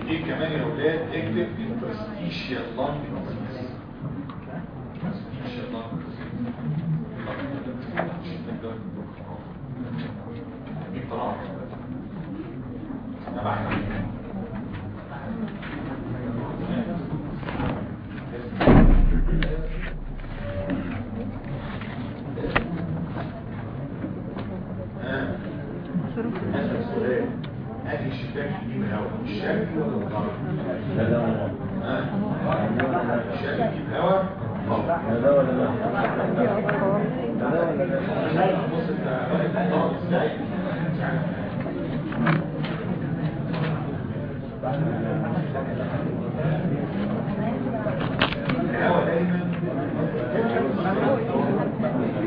إيه؟ كمان يا أولاد اكتب interstitial lung disease interstitial lung disease هذا السؤال هذه الشباك يجيب هواء الشبك ولا الضرب؟ ها؟ الشبك يجيب هواء بص انت رايح الضرب إزاي؟ الهواء دايما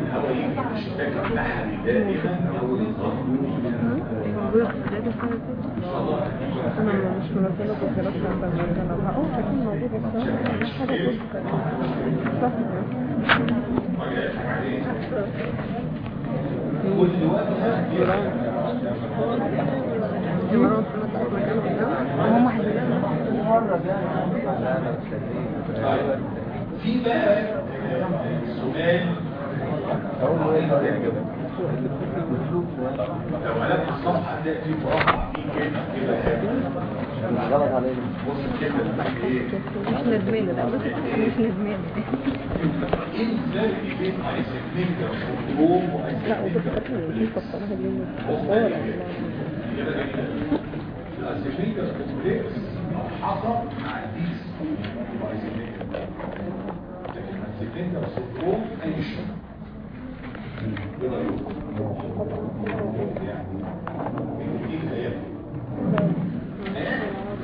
الهواء يجي من الشباك النحري دائما اول الضرب موجودة في بداية السنة دي منزلة تفضيلات عند المرجلة هقول هتكون موجودة الصراحة مش حاجة تذكر دي مرة سنة تقف مكانه قدام هم طيب. في بقى سؤال لو قلبت الصفحة هتلاقي فيه كلمة كده غلط علينا؟ مش ندمانة لا بس مش ندمانة إيه الفرق بين ايسكلينيكال سندروم لا وبتفكرني دي فكرها اليوم ال Eisenmenger complex حصل مع VSD و Eisenmenger لكن شيء إيه رايكم؟ يعني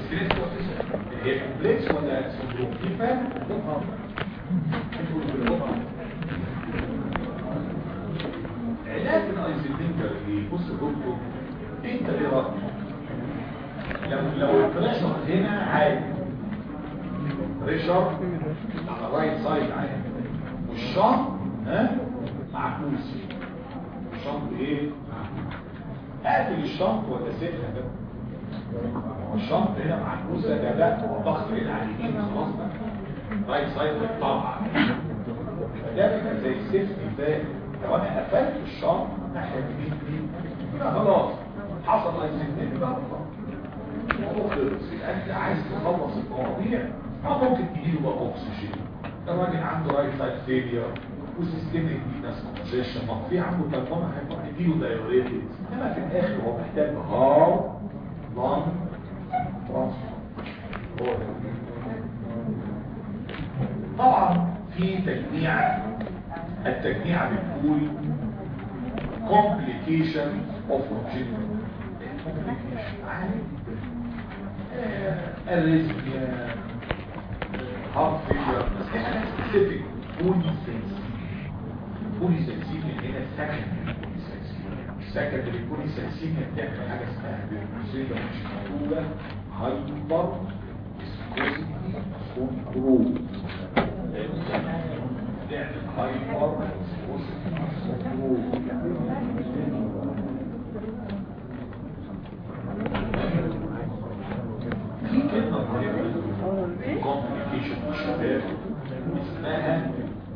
دي هي complex ولا syndrome؟ في فرق؟ علاج ال Eisenmenger اللي بص يا دكتور انت إيه رايك لو لو ال pressure هنا عالي pressure على ال right side عالي وال shunt ها معكوس ال shunt إيه اقفل ال shunt ولا سيبها ده هو ال shunt هنا معكوسة ده ده ضغط هنا على اليمين خلاص بقى. right side طبعا ده بيبقى زي ال safety valve لو أنا قفلت ال shunt ناحية اليمين دي يبقى خلاص. حصل Eisenmenger يبقى خلاص. الموضوع خلص. يبقى أنت عايز تخلص المواضيع آه ممكن تجيله بقى أكسجين. الراجل عنده right side failure و systemic venous congestion ما في عنده تلفون هيبقى تديله diuretics إنما في الآخر هو محتاج heart lung ترانسفير طبعا في تجميع التجميع بتقول complication of congenital complication عادي arrhythmia heart failure بس في حاجات specific polysensitive polysensitive هنا secondary polysensitive secondary polysensitive بتعمل حاجة اسمها بالمصيبة مش مقبولة hyper viscosity control تعمل هايبر في كلمة مهمة complication الشباب اسمها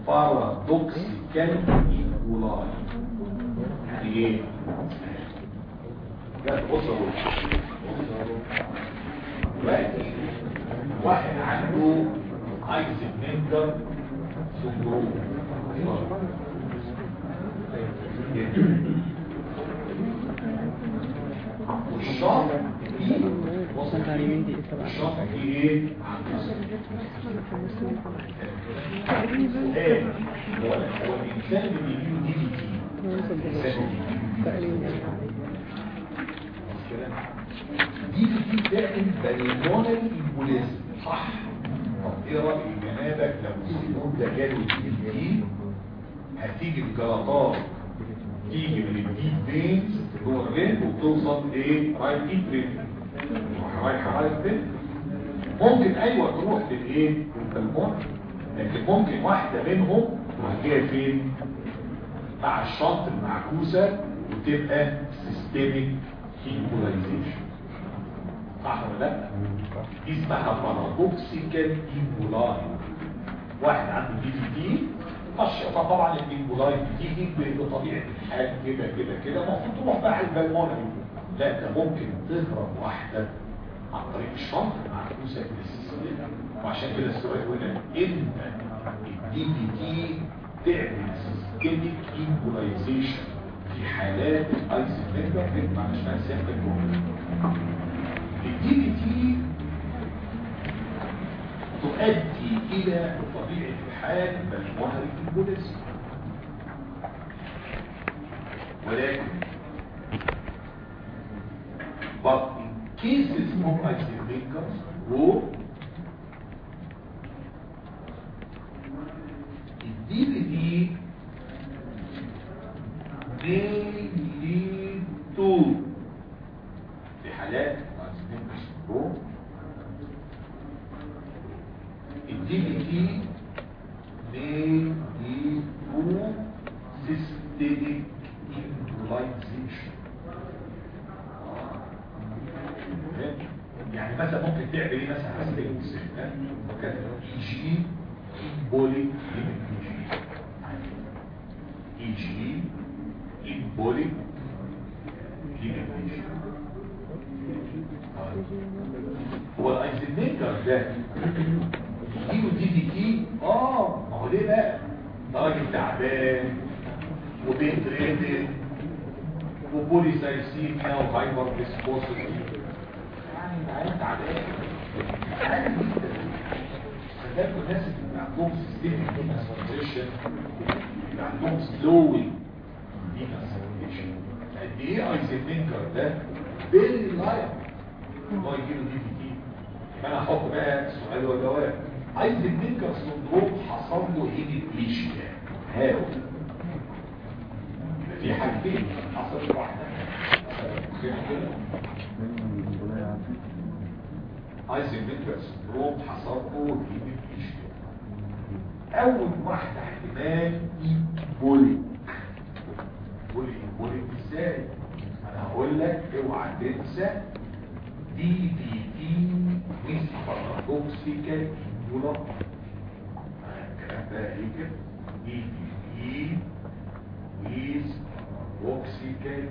paradoxical embolism يعني إيه؟ لا بص اهو واحد عنده Eisenmenger syndrome وال shunt دي وصل ال shunt دي إيه؟ إيه هو هو الإنسان اللي بيجيله دي دي دي دائم بالمونري امبوليزم صح طب إيه راي جنابك لو السيلون ده جاله دي دي هتيجي الجلطات تيجي من الديب فينز جوه الرين وتوصل إيه رايت ديب رين رايحه رايت رين ممكن أيوه تروح للايه لل pulmonary لكن ممكن واحدة منهم تروح فين ال shunt المعكوسة وتبقى systemic embolization صح ولا لا؟ دي اسمها paradoxical emboli واحد عنده DVT الشيطان طبعا ال emboli دي دي بطبيعه الحال كده كده كده المفروض تروح بقى على ال pulmonary لا ده ممكن تهرب واحدة عن طريق ال shunt المعكوسة في ال systemic. وعشان كده السؤال هنا ان ال DVT تعمل systemic embolization في حالات بالجمله ال DVT تؤدي إلى طبيعة الحال pulmonary embolism ولكن but in cases of isomakers who الدي بي دي may lead to في حالات الدي بي دي may lead to systemic immobilization يعني مثلا ممكن تعمل إيه مثلا؟ على سبيل المثال ممكن اي جي بولي اي جي بولي هو ال Eisenmenger ده DVT آه ما هو ليه بقى ده راجل تعبان و bedridden و polycythemia و hyperviscosity يعني العيان تعبان عادي جدا فده الناس اللي عندهم systemic congestion اللي عندهم slow circulation قد إيه Eisenmenger ده؟ very likely ان هو يجيله DVT فانا هحط بقى سؤال وجواب. Eisenmenger syndrome حصل له hemiplegia how في حاجتين حصلت واحدة. Eisenmenger syndrome حصل له hemiplegia أول واحدة احتمال embolic بولي إزاي؟ أنا هقول لك اوعى تنسى دي دي دي ويز بارادوكسيكال ايبولا الكلام ده إيه كده؟ دي دي دي ويز بارادوكسيكال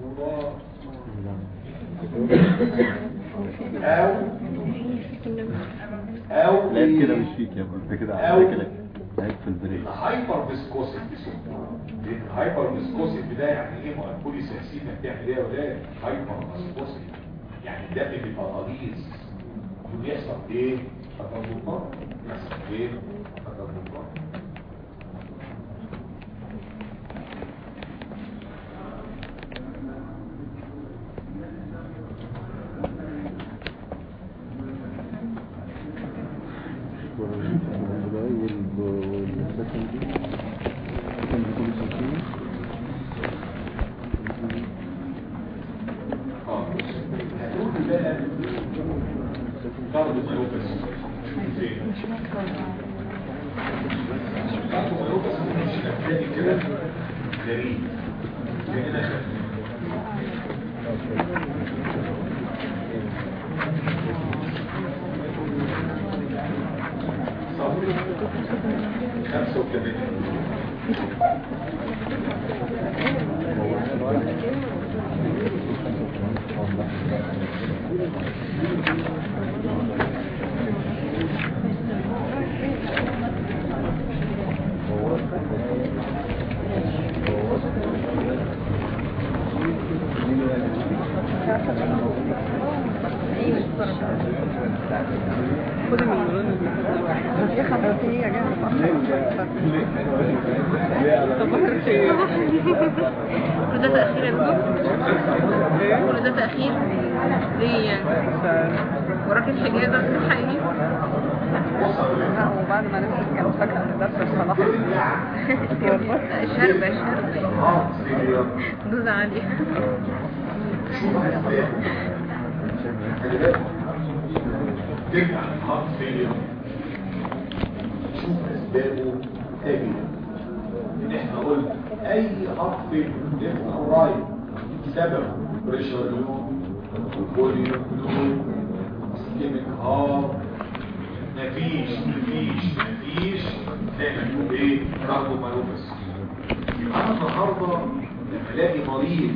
ايبولا أو أو لعيب كده مش فيك يا ابو انت كده أو- على كده. لعيب في البريك. الهايبر فيسكوسيتي الهايبر فيسكوسيتي ده يعني إيه؟ ما البولي سياسينا بتعمل إيه يا ولاد؟ هايبر فيسكوسيتي يعني الدم بيبقى غليظ. وبيحصل إيه؟ تدفقات بيحصل إيه؟ آه هتقول بقى فرض مايوبس فين فرض مايوبس مش هتلاقي كده غريب كأننا صبري خمسة وثمانين خدي من الولون يا خبرتي إيه يا جماعة طب خير كل ده تأخير يا دكتور كل ده تأخير ليه يعني وراك الحجازة الحقيقي وبعد ما نمسك كانت فاكره ان ده شربة شربة آه سيريا دوز عالية شوف اسباب اسبابه تجد إن إحنا قلنا heart failure left أو right سبب pressure load volume load ischemic heart مفيش مفيش مفيش زي ما نقول إيه؟ cardiomyopathy يبقى أنا النهارده لما ألاقي مريض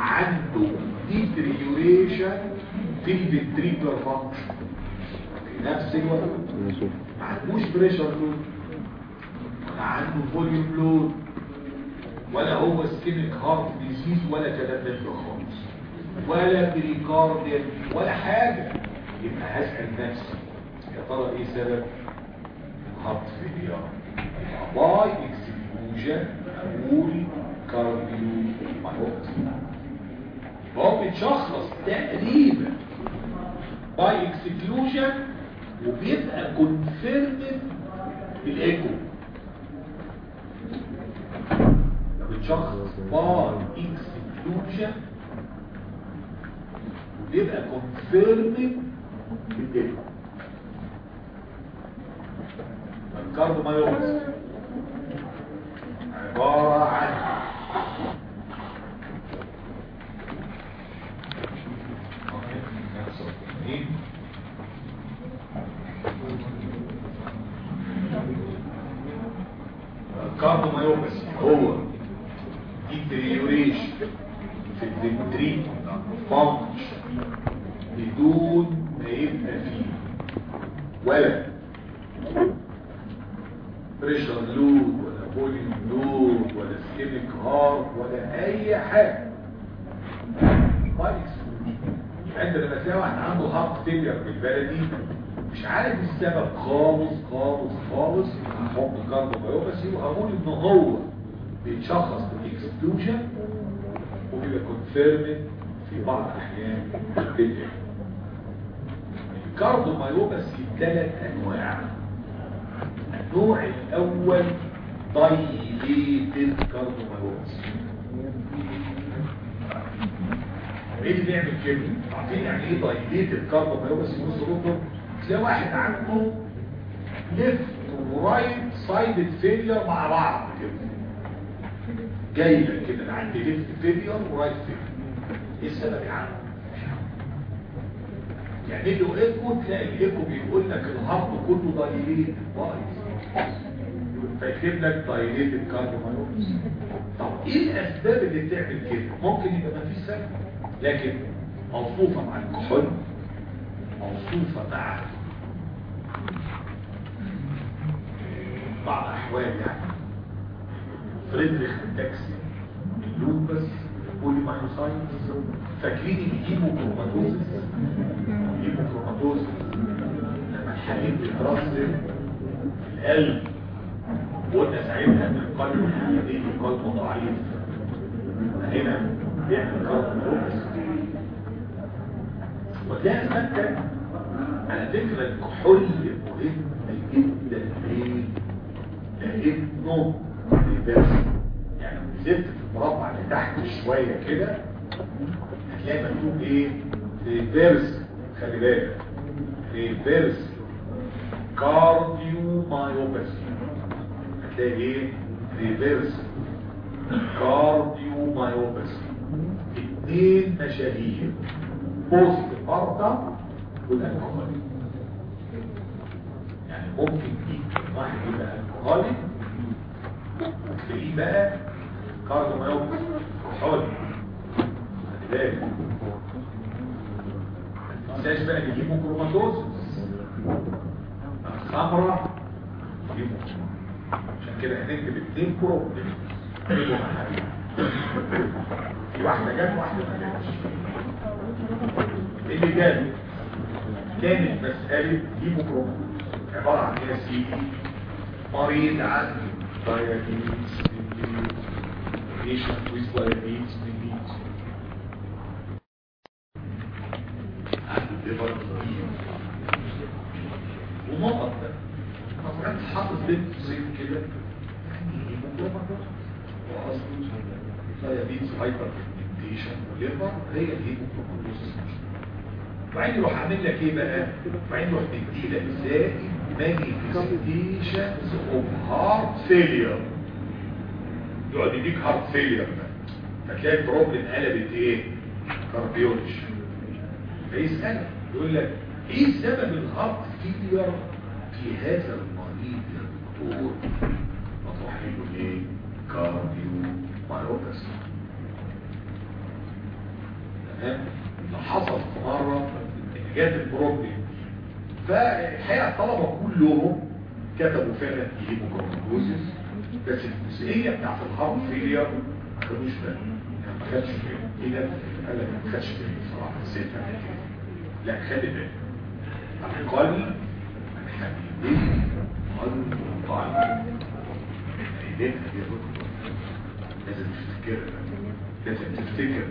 عنده deterioration في ال ventricular function في نفس الوقت. ما عندوش pressure load ولا عنده volume load ولا هو ischemic heart disease ولا كلام ده خالص. ولا pericardial ولا حاجة. يبقى هسأل نفسي يا ترى إيه سبب؟ ال heart failure by exclusion أقول cardiomyopathy هو بيتشخص تقريبا. by exclusion وبيبقى confirmed بال echo بيتشخص by exclusion وبيبقى confirmed بال echo ال cardiomyopathy عبارة عن ال cardiomyopathy هو deterioration في ال ventricular function بدون ما يبقى فيه. ولا. pressure load ولا volume load ولا ischemic heart ولا أي حاجة. كويس انت لما تلاقي واحد عنده heart failure بالبلدي مش عارف السبب. خالص خالص خالص. حكم cardiomyopathy وهقول إن هو بيتشخص بال exclusion وبيبقى confirmed في بعض الأحيان بال failure ال cardiomyopathy ثلاث أنواع. النوع الأول dilated cardiomyopathy إيه اللي بيعمل كده؟ عارفين يعني إيه dilated cardiomyopathy بص تلاقي واحد عنده left و right side failure مع بعض. كده جاي لك كده أنا عندي left failure و right failure إيه السبب يا عم؟ يعمل له echo تلاقي الايكو بيقول لك ال heart كله بايظ فيكتب لك dilated cardiomyopathy طب إيه الأسباب اللي بتعمل كده؟ ممكن يبقى ما فيش سبب لكن موصوفة مع الكحول موصوفة مع بعض أحوال يعني. فريدريخ تاكسي اللوبس بوليمايوسايتس فاكرين الهيموكروماتوزس. الهيموكروماتوزس لما الحليب بيترسب في القلب وقلنا ساعتها إن القلب الحديدي قلب ضعيف. هنا بيعمل روبس وتلاقي المادة على فكرة الكحول مهم جدا ليه؟ لأنه reversible يعني نزلت في المربع تحت شوية كده هتلاقي مكتوب إيه؟ reversible خلي بالك. reversible cardiomyopathy هتلاقي إيه؟ reversible cardiomyopathy اثنين مشاهير postpartum وال alcoholic يعني ممكن يجي واحد يبقى alcoholic تلاقيه بقى cardiomyopathy كحول خلي بالك ما تنساش بقى ال hemochromatosis الخمرة hemochromatosis عشان كده هنكتب اثنين problem في واحدة جت واحدة ما جاتش. اللي جات كانت مساله هيموكروماتوزس عبارة عن إيه سيدي؟ مريض عنده diabetes patient with diabetes disease عنده liver ده طبعا حاطط بين قوسين كده يعني هيموجلوبين واصله diabetes hyperpigmentation و liver هي الهيموجلوبين وبعدين يروح عامل لك إيه بقى؟ وبعدين يروح تدي لك إزاي؟ manifestations of heart failure يقعد يديك heart failure فتلاقي ال problem قلبت إيه؟ cardiology فيسألك يقول لك إيه سبب ال heart failure في هذا المريض يا دكتور؟ مطرح له إيه؟ cardiomyopathy تمام؟ حصل ان جات ال problem فالحقيقة الطلبة كلهم كتبوا فعلا hemochromatosis بس الجزئيه بتاعت ال heart failure ما خدوش بالهم يعني ما خدش بالهم إيه ده؟ قال لك ما خدش بالهم بصراحة. نسيتها لا خلي بالك. القلب الحبيبين قلب ايديك لازم تفتكرها لازم تفتكر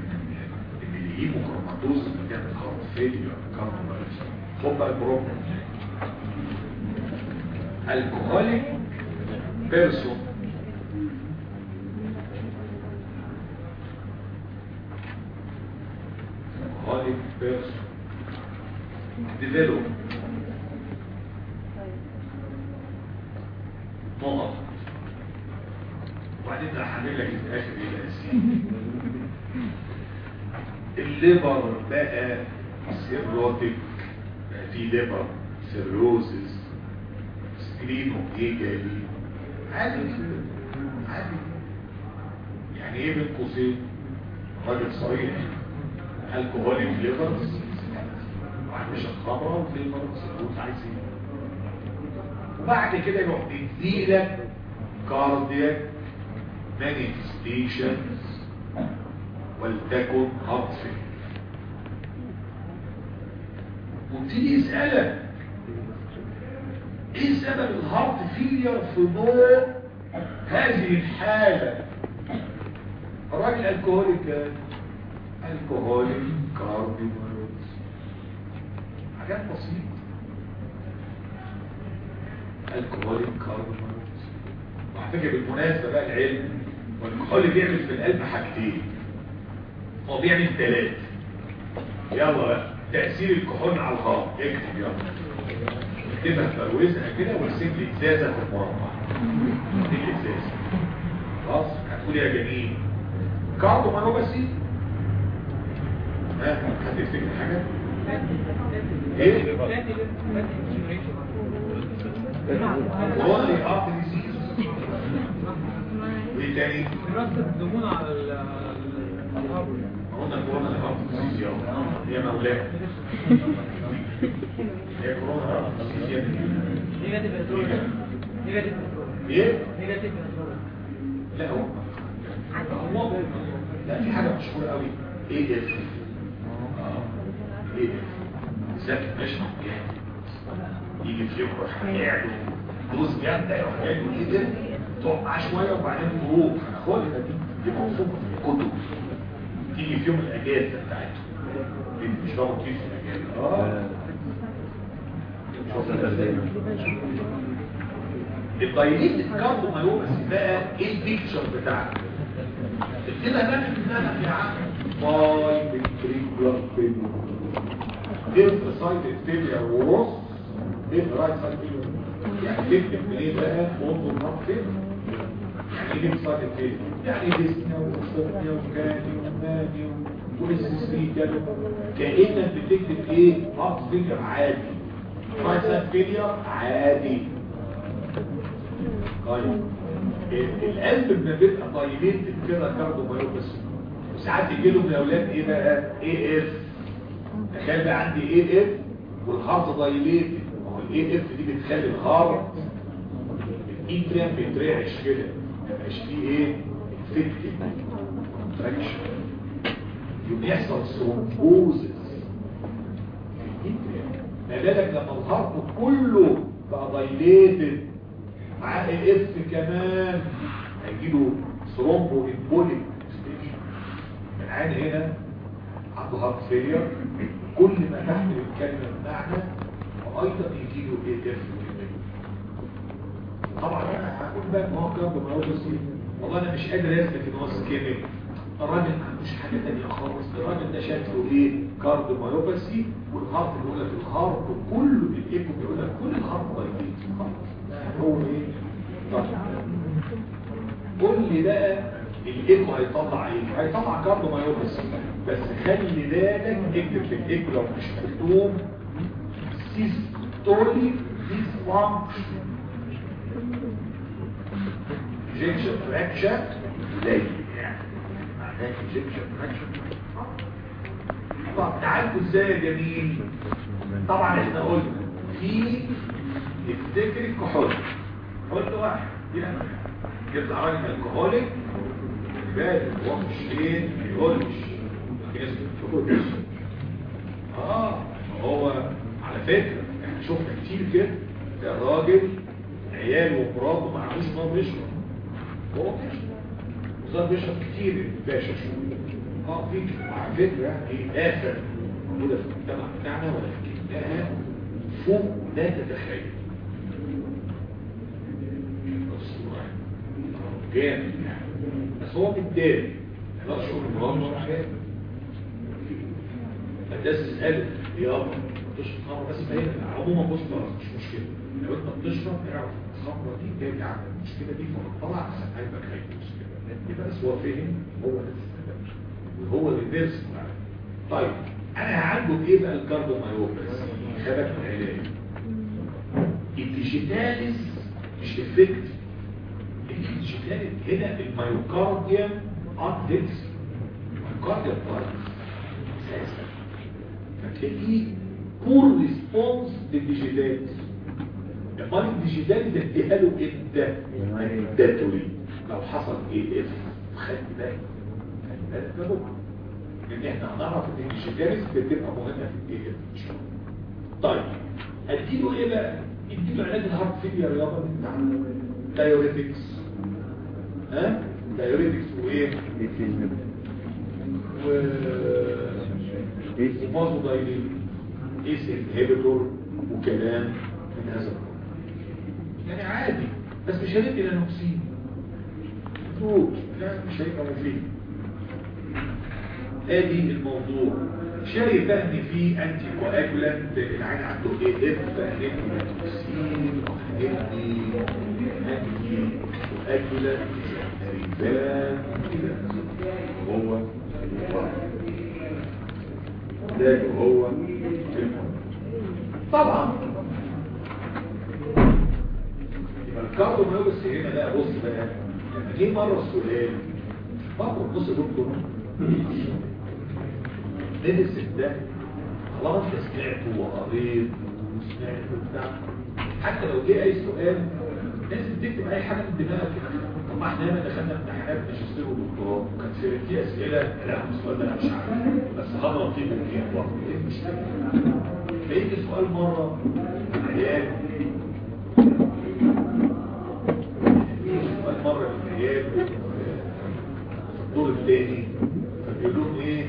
يجيبوا كروماتوز مكان الهارت فيلير كاربومايلز خد بقى البروبلم الكحوليك بيرسون alcoholic person develop نقط. وبعدين هعمل لك الآخر إيه سيدي؟ ال liver بقى cirrhotic بقى في liver cirrhosis سكرينو ايجابي عادي جدا عادي. يعني إيه بين قوسين راجل صريح الكهوليك ليفر واحد مش الخمرة والليفر سيروز عايزين وبعد كده يروح تديلك كاردياك مانيفستيشنز ولتكن فيلر وابتدي يسألك إيه سبب الهارت فيلير في نوع هذه الحالة. الراجل alcoholic alcoholic cardiomyopathy حاجات بسيطة. alcoholic cardiomyopathy وعلى فكرة بالمناسبة بقى العلم والكحول بيعمل في القلب حاجتين. هو بيعمل ثلاثة يلا بقى تأثير الكحول على ال heart اكتب يلا. اكتبها فروزها كده وارسم لي إزازة في المربع دي الازازة خلاص هتقول يا جميل. كارديوميوباثي ها هتفتكر حاجة؟ إيه؟ والله آه ديزيز وايه تاني؟ رصد دهون على ال- يا مولاي هي كورونا. نيجاتيف نيجاتيف إيه نيجاتيف لا هو هو لا في حاجة مشهورة قوي إيه اف إيه ذكي مش يجي في يوم يروح دوز جامدة يروح جاي له إيه ده تقعد معاه شوية وبعدين تروح هناخدها دي الكتب تيجي في يوم الأجازة بتاعتهم. فيه في الأجازة. آه. ال dilated cardiomyopathy بقى إيه ال picture بتاعته اكتبها بقى في دماغك يا عم. biventricular failure left side failure وروس left right side failure يعني تكتب من إيه بقى؟ النار فين يعني إيه ليفت سايد فيلير يعني ديسنيا وصوفيا وكاني وماني ولسيسريكا كأنك بتكتب إيه هارت فيلير عادي سايد فيلير عادي طيب القلب لما بيبقى دايليتد كده كارديوميوباثي وساعات يجي له من الاولاد إيه بقى اي اف تخيل بقى عندي اي اف وال heart dilated ما هو ال AF دي بتخلي ال heart ال atrium بيترعش كده ما يبقاش فيه إيه؟ effective contraction يوم يحصل thrombosis ما بالك لما ال heart كله بقى dilated مع AF كمان. هيجيله thromboembolic العين هنا عنده هارت فيلير كل ما تحمل الكلمة بمعنى وأيضا يجيله إيه اف طبعا. هقول بقى ما هو كارد مايوباثي والله أنا مش قادر أثبت إن هو سكيميك الراجل ما عندوش حاجة ثانية خالص. الراجل ده شكله إيه؟ كارد مايوباثي والهارت بيقول لك الهارت كله بالايكو بيقول لك كل الهارت ضايقين هو إيه؟ طيب. قول لي بقى الإيكو هيطلع إيه؟ هيطلع cardiomyopathy بس خلي بالك اكتب في الإيكو لو مش مكتوب. systolic dysfunction. ejection fraction قليل يعني معناه ejection fraction طب تعالوا إزاي يا جميل؟ طبعا إحنا قلنا في افتكر الكحول قلت واحد راجل الكهوليك خلي بالك هو مش إيه؟ ما ما بتقولش آه هو على فكرة إحنا شفنا كتير كده ده راجل عياله ومراته ما ان هو بيشرب هو بيشرب كتير الباشا شوية آه في على فكره يعني آفة موجوده في المجتمع بتاعنا ولكنها فوق لا تتخيل الصورة جامد يعني بس هو لمراته ولا حاجة فالناس تسأله يابا تشرب خمر بس ما هي عموما بص مش مشكلة لو انت بتشرب اعرف الخمرة دي جاية عن المشكلة دي فطلع عشان قلبك هيك مشكلة يبقى هو فهم هو السبب وهو اللي معاه. طيب أنا هعالجه بايه بقى الكارديومايوباثي خدك من العلاج الديجيتاليز مش افكت الديجيتاليز هنا الميوكارديوم ارتكس الميوكارديوم ارتكس أساسا. فتلاقيه بور ريسبونس للديجيتال امال الديجيتال ده اديها له إمتى؟ mandatory لو حصل AF خلي بالك خلي بالك ده بكره لأن إحنا هنعرف إن ال digitalis بتبقى مهمة في ال AF طيب أديله إيه بقى؟ اديله علاج ال heart failure يابا diuretics ها؟ diuretics وإيه؟ و و vasodilator ACE inhibitor وكلام. من هذا. القبيل يعني عادي بس مش هندي لانوكسين فروت لا مش هيبقى مفيد. آدي الموضوع. شايف إن في انتي كواجولانت العين عنده إيه؟ اف هندي لانوكسين هندي انتي كواجولانت ريبان كده. هو ده هو طبعا. يبقى ال cardiomyopathy هنا لا بص بقى. لما جه مرة السؤال. مره بص دكتور medicine ده خلاص انت سمعته وقريت وسمعت وبتاع. حتى لو جه أي سؤال لازم تكتب أي حاجة من دماغك. طب ما إحنا ياما دخلنا امتحانات ماجستير ودكتوراه وكان في في أسئلة. لا السؤال ده أنا مش عارف بس هضرب فيه ممكن. برضه. إيه المشكلة؟ فيجي سؤال مرة. عيال من عيال الدور الثاني فبيقول لهم إيه؟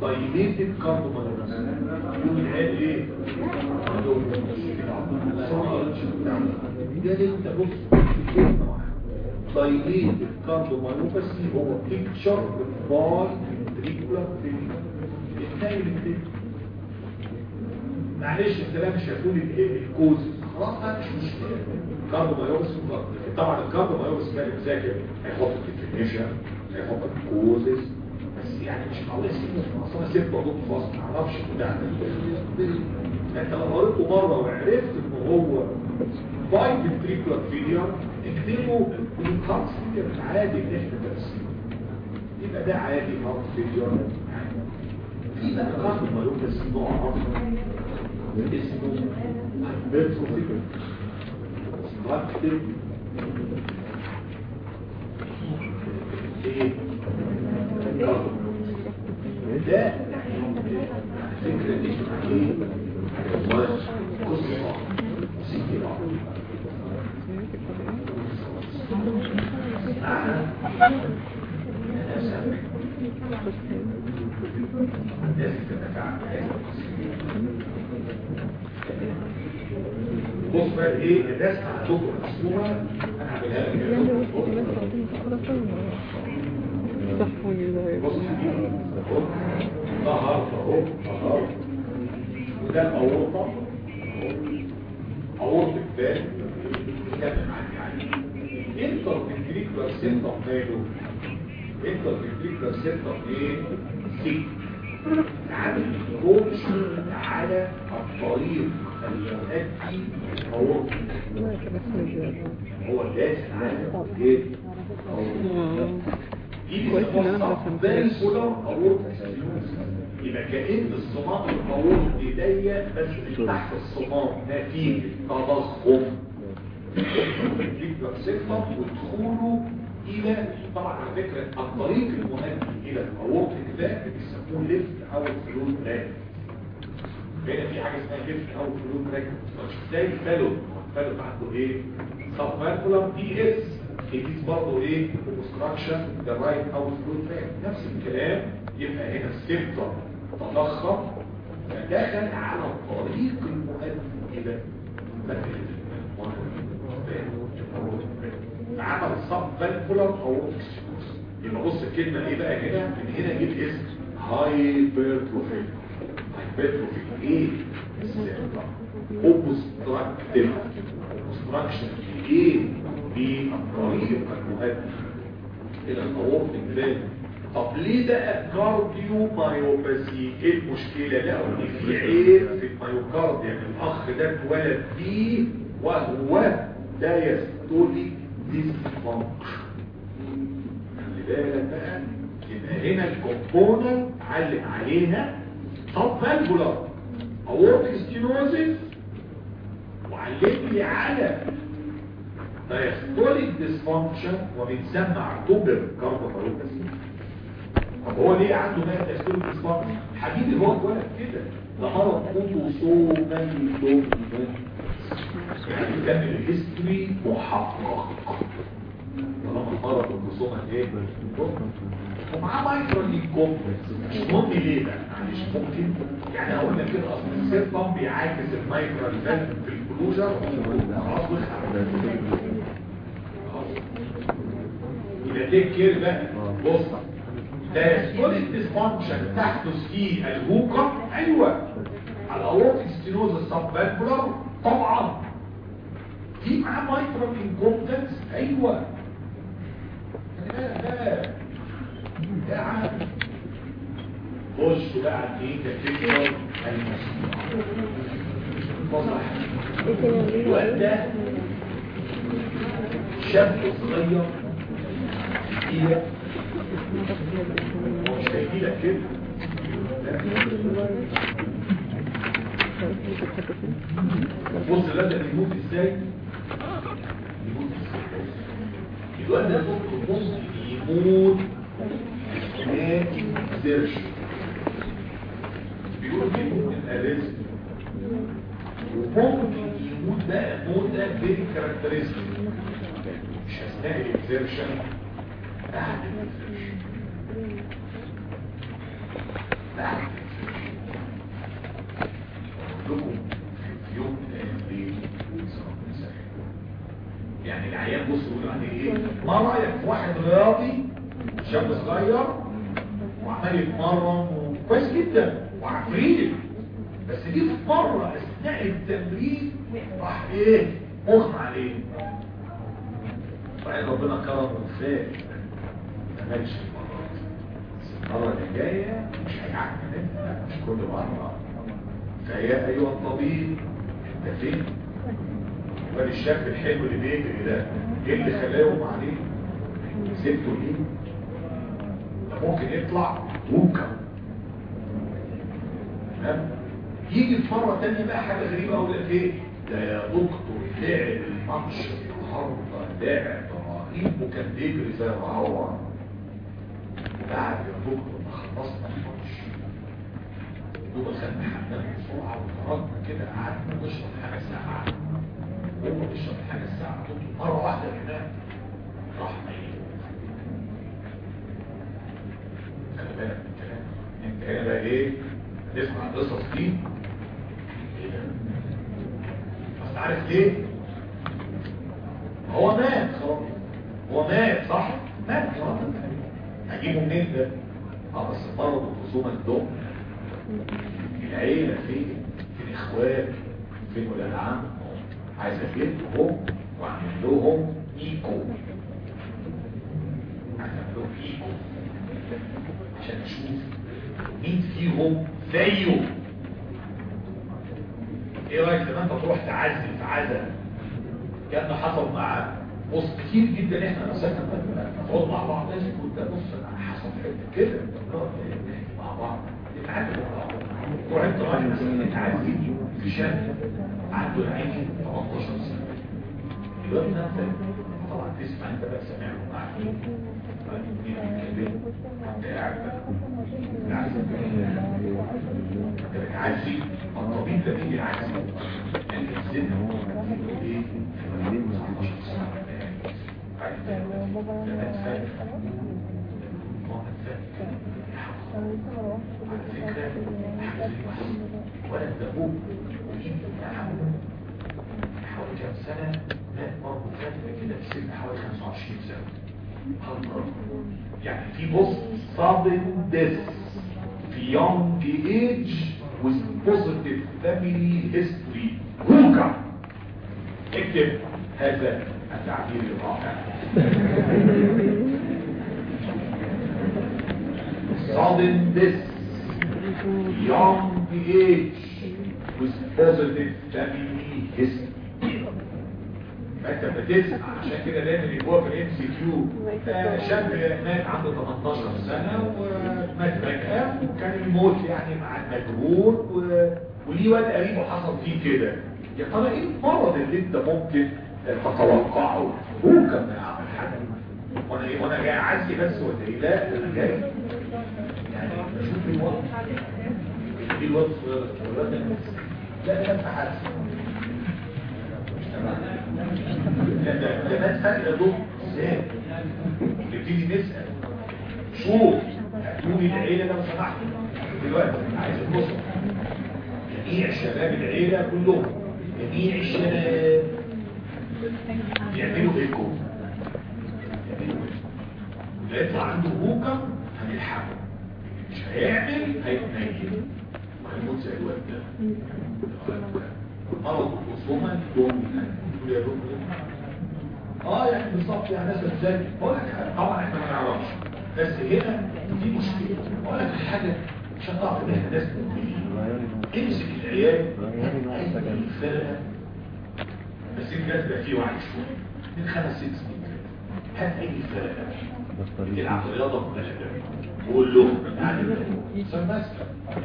dilated cardiomyopathy يقول العيال إيه؟ عندهم ده. أنت بص dilated cardiomyopathy هو picture biventricular الاثنين الاثنين معلش انت لا مش هتقول ال cause. خلاص ده مش ال cardiomyopathy طبعا ال cardiomyopathy بقى بيذاكر هيحط ال definition هيحط ال causes بس يعني مش معقول اصل أنا سبت موضوع فاصل ما أعرفش بتاع انت لو قريته مره وعرفت ان هو باي فينتريكولار فيلير اكتبوا الهارت فيلير عادي ان إحنا تفسير يبقى ده عادي هارت فيلير في بقى مايوباث نوع اخر اسمه هايبرتو فيلير هارت فيلير إيه ده فكرة دي إيه قصة سيئة بص بقى إيه الناس عندكم مقسومه أنا هعملها لك بص ظهر اهو ظهر وده الاورطه اورطه الثاني كمل معاك يعني انتر فنتريكولار سيستم ماله انتر فنتريكولار سيستم إيه سي عامل كوتش على الطريق اورطه هو valvular اورطه يبقى كأن الصمام ضيق بس من تحت الصمام نتيجة تضخم. septum ودخوله إلى طبعا على فكرة الطريق المؤدي إلى ال aortic ده بيسموه left outflow tract هنا في حاجة اسمها left outflow tract زي الفالو الفالو عنده إيه؟ subvalvular PS دي برضه إيه؟ obstruction the right outflow tract نفس الكلام يبقى هنا ال septum تضخم فدخل على الطريق المؤدي إلى عمل subvalvular أو يبقى بص الكلمة إيه بقى هنا من هنا جيب اسم hypertrophic hypertrophic إيه obstructive obstruction إيه بالطريق المؤدي إلى ال aortic valve طب ليه بقى cardiomyopathy إيه المشكلة لقوا ان في عيب في ال myocardium يعني الاخ ده اتولد فيه وهو diastolic dysfunction خلي بالك بقى يبقى هنا ال component علم عليها subvalvular aortic stenosis وعلم لي على diastolic dysfunction وبيتسمى اعتبر cardiomyopathy طب هو ليه عنده ما diastolic dysfunction حبيبي هو اتولد كده. ده مرض autosomal dominant يعني كان ال history محقق. طالما مرض autosomal إيه؟ ومعاه mitral incompetence. مش مهم ليه بقى مش ممكن. يعني أقول لك كده أصل ال septum بيعاكس ال mitral valve في ال closure. خلاص يبقى take care بقى. بص. diastolic dysfunction تحدث في ال HOCM أيوه. على aortic stenosis ال subvalvular طبعا. في معاه mitral incompetence أيوه. يا خش بقى على إيه كتكتر الواد ده شاب صغير. هي مش هيجي لك كده. بص الواد ده بيموت إزاي؟ يموت إزاي؟ الواد ده بص يموت ما يقدرش بيقولوا بيموت من ال arrhythmia وممكن يموت بقى موت ده very characteristic مش اثناء ال exertion بعد ال exertion بعد لكم في يوم من الأيام يعني العيان بص يقول عليه إيه؟ ما رأيك في واحد رياضي شاب صغير وعمال يتمرن كويس جدا وعفريت. بس دي في مرة أثناء التمرين راح إيه مغمى عليه. بعد ربنا كرم وفاق. ما مالش المرة المرة اللي جاية مش هيعمل مش كل مرة. فيا أيها الطبيب أنت فين؟ وادي الشاب الحلو اللي بيجري ده؟ إيه اللي خلاه يقوم عليه؟ سبته ليه؟ ممكن يطلع موكا تمام؟ يجي في مرة تانية بقى حاجة غريبة أقول لك إيه؟ ده يا دكتور لعب الماتش النهارده لعب رهيب وكان بيجري زي العوار بعد يا دكتور ما خلصنا الماتش دوبا خدنا حمام بسرعة وخرجنا كده قعدنا نشرب حاجة ساعة هو بيشرب حاجة ساعة مرة واحدة هناك راح ميت خلي بالك من الكلام انت هنا بقى إيه؟ نسمع القصص دي. بس عارف ليه؟ هو مات خلاص. هو مات صح؟ مات خلاص. هجيبه منين ده؟ آه بس برضه خصومة الدم العيلة فين في الاخوات فين ولاد عم. عايز اجيبهم وأعمل لهم إيكو. أعمل لهم إيكو. عشان أشوف مين فيهم زيه إيه رايك لما انت تروح تعزل في عزل كان حصل مع بص كتير جدا إحنا مسكنا نقعد مع بعض لازم كنت بص حصل حتة كده مع بعض نتعلم مع بعض تروح انت رايح مثلا تعزل في شاب عنده العين 18 سنه الواد ده طبعا تسمع انت بقى سامعهم قاعدين بتعزي الطبيب ده بيجي يعزي يعني السن إيه 19 سنه بعد كده ده اتفاجئ هو اتفاجئ على فكره يعني في بص sudden death في young age with positive family history هوكا اكتب هذا التعبير الرائع sudden death young age with positive family history فانت بتسمع عشان كده دايما يبقى في ال MCQ شاب مات عنده 18 سنة ومات فجأة. وكان الموت يعني مع المجهول. وليه واد قريبه حصل فيه كده. يا ترى إيه المرض اللي أنت ممكن تتوقعه؟ ممكن ما يعمل حاجة. وأنا إيه وأنا جاي أعزي بس ولا إيه لا أنا جاي. يعني بشوف في الوقت. الوقت لا ده انت حاسس لا ده ناس فاكره دول إزاي نبتدي نسال شوف هاتولي العيله لو سمحتوا دلوقتي عايز نبص جميع شباب العيله كلهم جميع الشباب يعملوا ايكو يعملوا ايكو لا يطلع عنده HOCM هنلحقه مش هيعمل هيتنيل وهيموت زي الواد ده مرض الخصومة يوم يقول يا دكتور آه يعني بالظبط يعني ناس إزاي بقول لك طبعا إحنا ما نعرفش. بس هنا في مشكلة. بقول لك حاجة عشان تعرف إن إحنا ناس امسك العيال هات اي فرقه بس الناس ده فيه وعي شوية. من خمس ست سنين. هات أي فرقة يلعب رياضة مختلفه وقول له يعني بس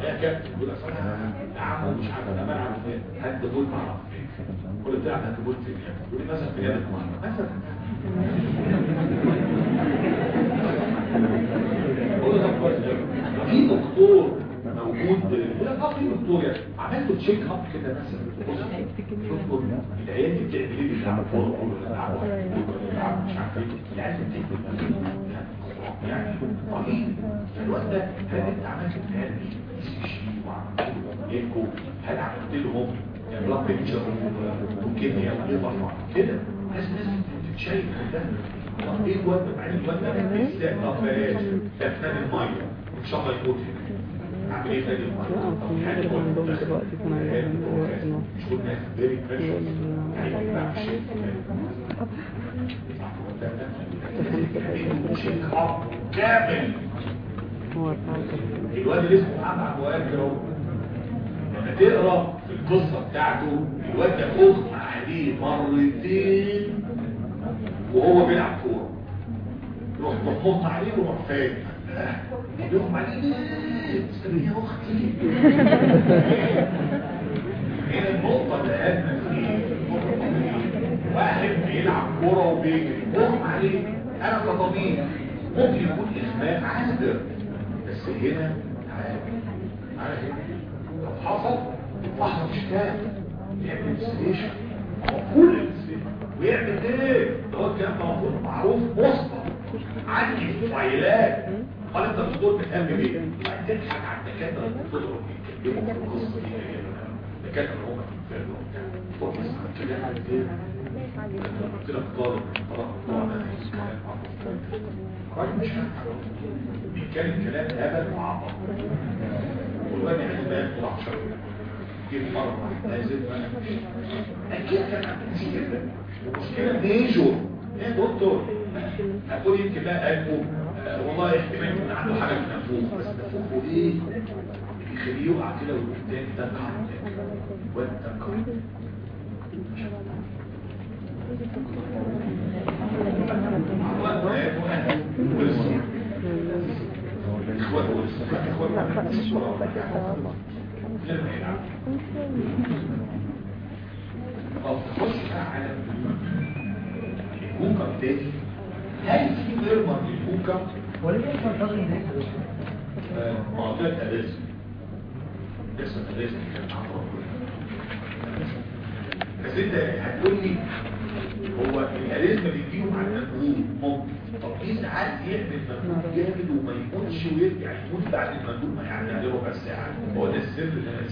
يا كابتن يقول لك أنا عم مش عارف أنا بلعب فين؟ هات بول ما اعرف كل بتاع بول فين يقول لي مثلا في نادي معين مثلا. في دكتور موجود آه في دكتور يعني عملت check up كده مثلا دكتور العيال دي بتعمل إيه بتلعب كوره ولا بتلعب مش عارف إيه العيال بتعمل يعني رهيب فالوقت ده هل انت عملت وعملت ايكو هل عملت لهم blood picture وكيمياء و liver كده ناس ناس بت check كلها طب إيه بعدين الوقت ده إزاي طب بلاش ده في نادي الميه ان شاء الله يموت هنا اعمل إيه الميه طب يعني مش كل الناس فيري بريشر يعني ما ينفعش كامل الواد عبد الوهاب ده اهو لما تقرا القصة بتاعته الواد ده اغمى عليه مرتين وهو بيلعب كورة. يروح تحط عليه ويروح فايق. يغمى عليه ليه؟ استنى يا أختي. هنا النقطة الاهم فيه واحد بيلعب كورة وبيجري. اغمى عليه أنا كطبيب ممكن يكون اغماء عابر بس هنا عارف عارف حصل واحد مش يعمل انسليشن انسليشن ويعمل إيه؟ ده هو الكلام المفروض معروف مسبق عندي فايلات قال انت الدكتور بتهتم بيه. تضحك على الدكاترة الدكتور بيتكلموا في القصة دي الدكاتره هم وبتاع فوق كده إيه قلت لك طالب طالب راجل مش بيتكلم كلام هبل وعبط. والواد يعني ما يطلع شر جيب مرة نازل أكيد كان عندي كده ومشكلة نيجو يا دكتور أقول يمكن لا قلبه والله احتمال يكون عنده حاجة من نفوخ بس نفوخه إيه يخليه يقع كده ويقوم تاني تنقع واد تنقع واد واد واد ولسه اخوات ولسه اخوات لما يلعب طب تخش بقى على البوكم تاني هل في للبوكم وليه يحصل فضل ده؟ آه، معطيات الرزق اسم الرزق كان عن ربنا بس انت هتقول لي هو الاريزما بيجيله مع المجهول ممكن طب إيه ساعات يعمل مجهول جامد وما يموتش ويرجع يموت بعد المجهول ما يعني عليه ربع ساعة. هو ده السر اللي أنا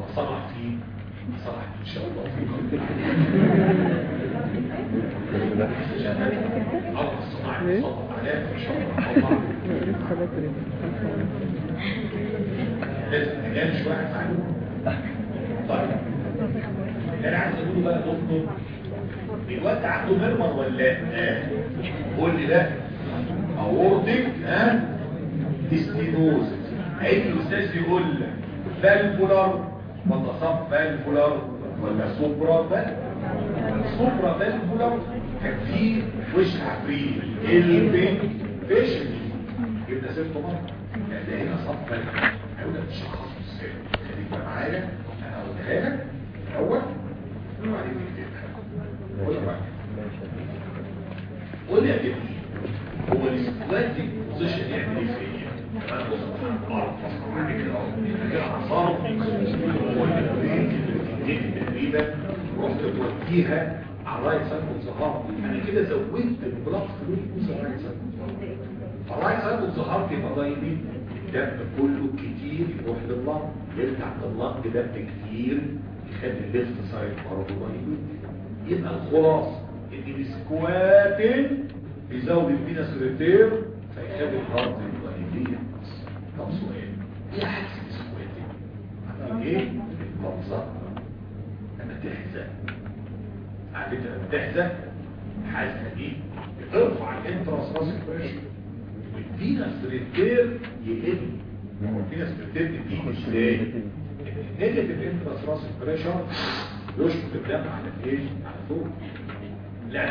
وصنع فيه صنع فيه إن شاء الله. الصناعي صنع عليها إن شاء الله. لازم نجال طيب. اللي أنا عايز أقوله بقى دكتور الواد عنده مرمر ولا؟ لا قول لي ده اورتك ها؟ ديستينوز اي أستاذ يقول لك فالفولار ولا صف فالفولار ولا سوبرا فالفولار سوبرا فالفولار فيه وش عفريت. البين فيشن جبنا سيرته ده هنا صف فالفولار هيقول لك الشخص إزاي خليك معايا أنا هقولها لك الأول وبعدين نكتبها قول بقى قول لي يا جميل هو الاستواتيك بوزيشن يعمل إيه فيا اللي تقريبا رحت توديها على الرايت سايكل ظهر أنا كده زودت البلاك فلويد جزء الرايت سايكل الرايت ظهرت يبقى ضايلين الدم كله كتير يروح لللنج يرجع لللنج دم كتير يخلي الليفت سايد برضه ضايلين يبقى الخلاصه ان ال squatting بيزود ال venous return فيخلي ال heart dilated طب سؤال إيه عكس ال squatting؟ عارفين إيه؟ المنظر لما تحزق عارف انت لما تحزق الحزقه دي بترفع ال intrathoracic pressure وال venous return يقل هو ال venous return بتيجي إزاي؟ ال negative intrathoracic pressure يشفط الدم على الإيه؟ على فوق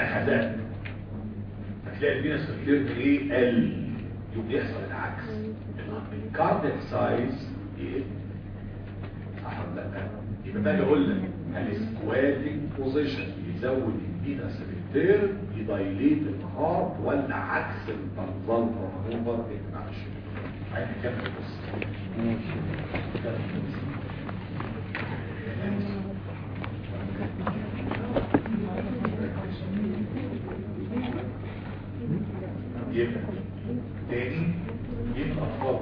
حزقت هتلاقي ال venous return إيه؟ قل. يوم يحصل العكس. ال cardiac size يقل صح ولا لأ؟ يبقى ده أقول لك ال squatting position يزود ال venous return ي dilate ال heart ولا عكس ال Valsalva maneuver معلش عايز نكمل بس. يبقى تاني يبقى فوق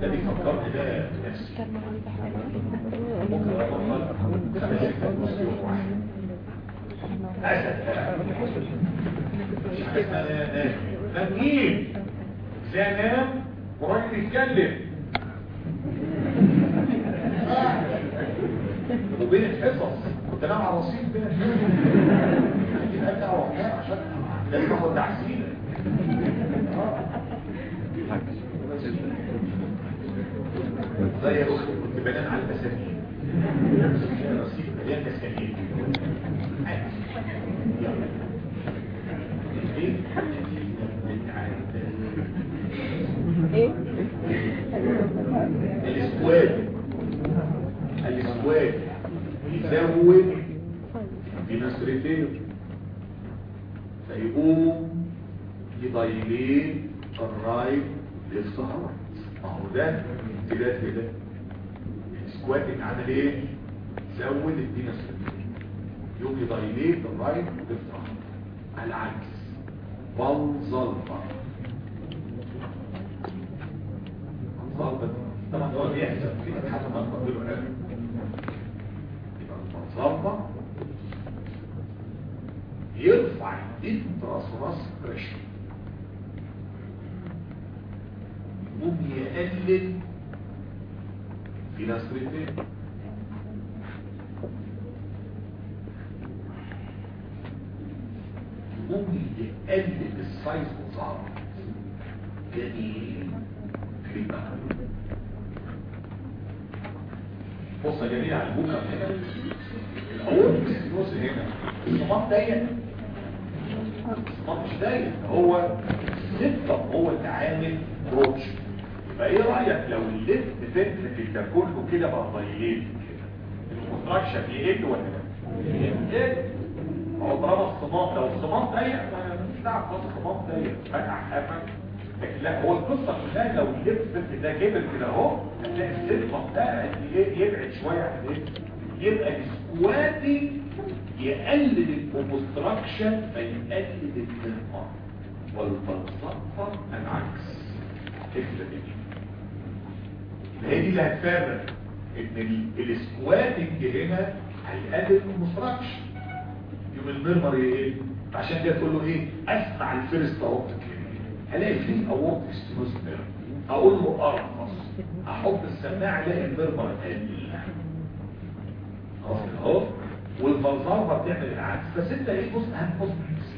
ده بيفكرني ده بنفسي ممكن أفكر خمس ستة نص يوم واحد أسد مش حاجة اسمها نام نامين زي نام وراجل يتكلم كنت نام على رصيد بين وحدها عشان لازم اخد تحسينة زي أختي كنت بنام على المسامير رصيد مليان مسامير إيه الاسكواد الاسكواد يزود بنسرتين فيقوم يضيلين الرايت للسهر ما هو ده امتداد كده السكواتنج عمل إيه زود الديناسرتين يقوم يضيلين الرايت للسهر على العكس. فالظلفه ضربة طبعا هو بيحسب في حسب ما تقدره قال يبقى يرفع الانتراسوراس بريشر يقوم يقلل في نسرتين يقوم يقلل السايز والظهر جميل. كلمة بص يا جميل على البوكة هنا. الأول بس هنا. الصمام ضيق الصمام مش ضيق هو ال septum هو اللي عامل بروتش يبقى إيه رأيك لو ال left ventricle ده كله كده بقى ضيقين كده ال constriction يقل ولا لا؟ يقل هو طالما الصمام لو الصمام ضيق مش دعوة خالص الصمام ضيق. فتح حافك لكن لا هو القصة كلها لو ventricle ده كبر كده أهو هتلاقي ال septum ده يبعد شوية عن إيه؟ يبقى ال squatting يقلل ال constriction فيقلل النهار وال Valsalva العكس. هي دي اللي هتفرق إن ال- ال squatting هنا هيقلل ال constriction يوم ال murmur إيه عشان كده تقول له إيه؟ أسمع ال first aortic الاقي فيه اورتك ستينوس أقول له أرقص. أحط السماعة ألاقي المرمر قل خلاص أهو. والفلسفه بتعمل العكس. بس أنت إيه؟ بص أهم بص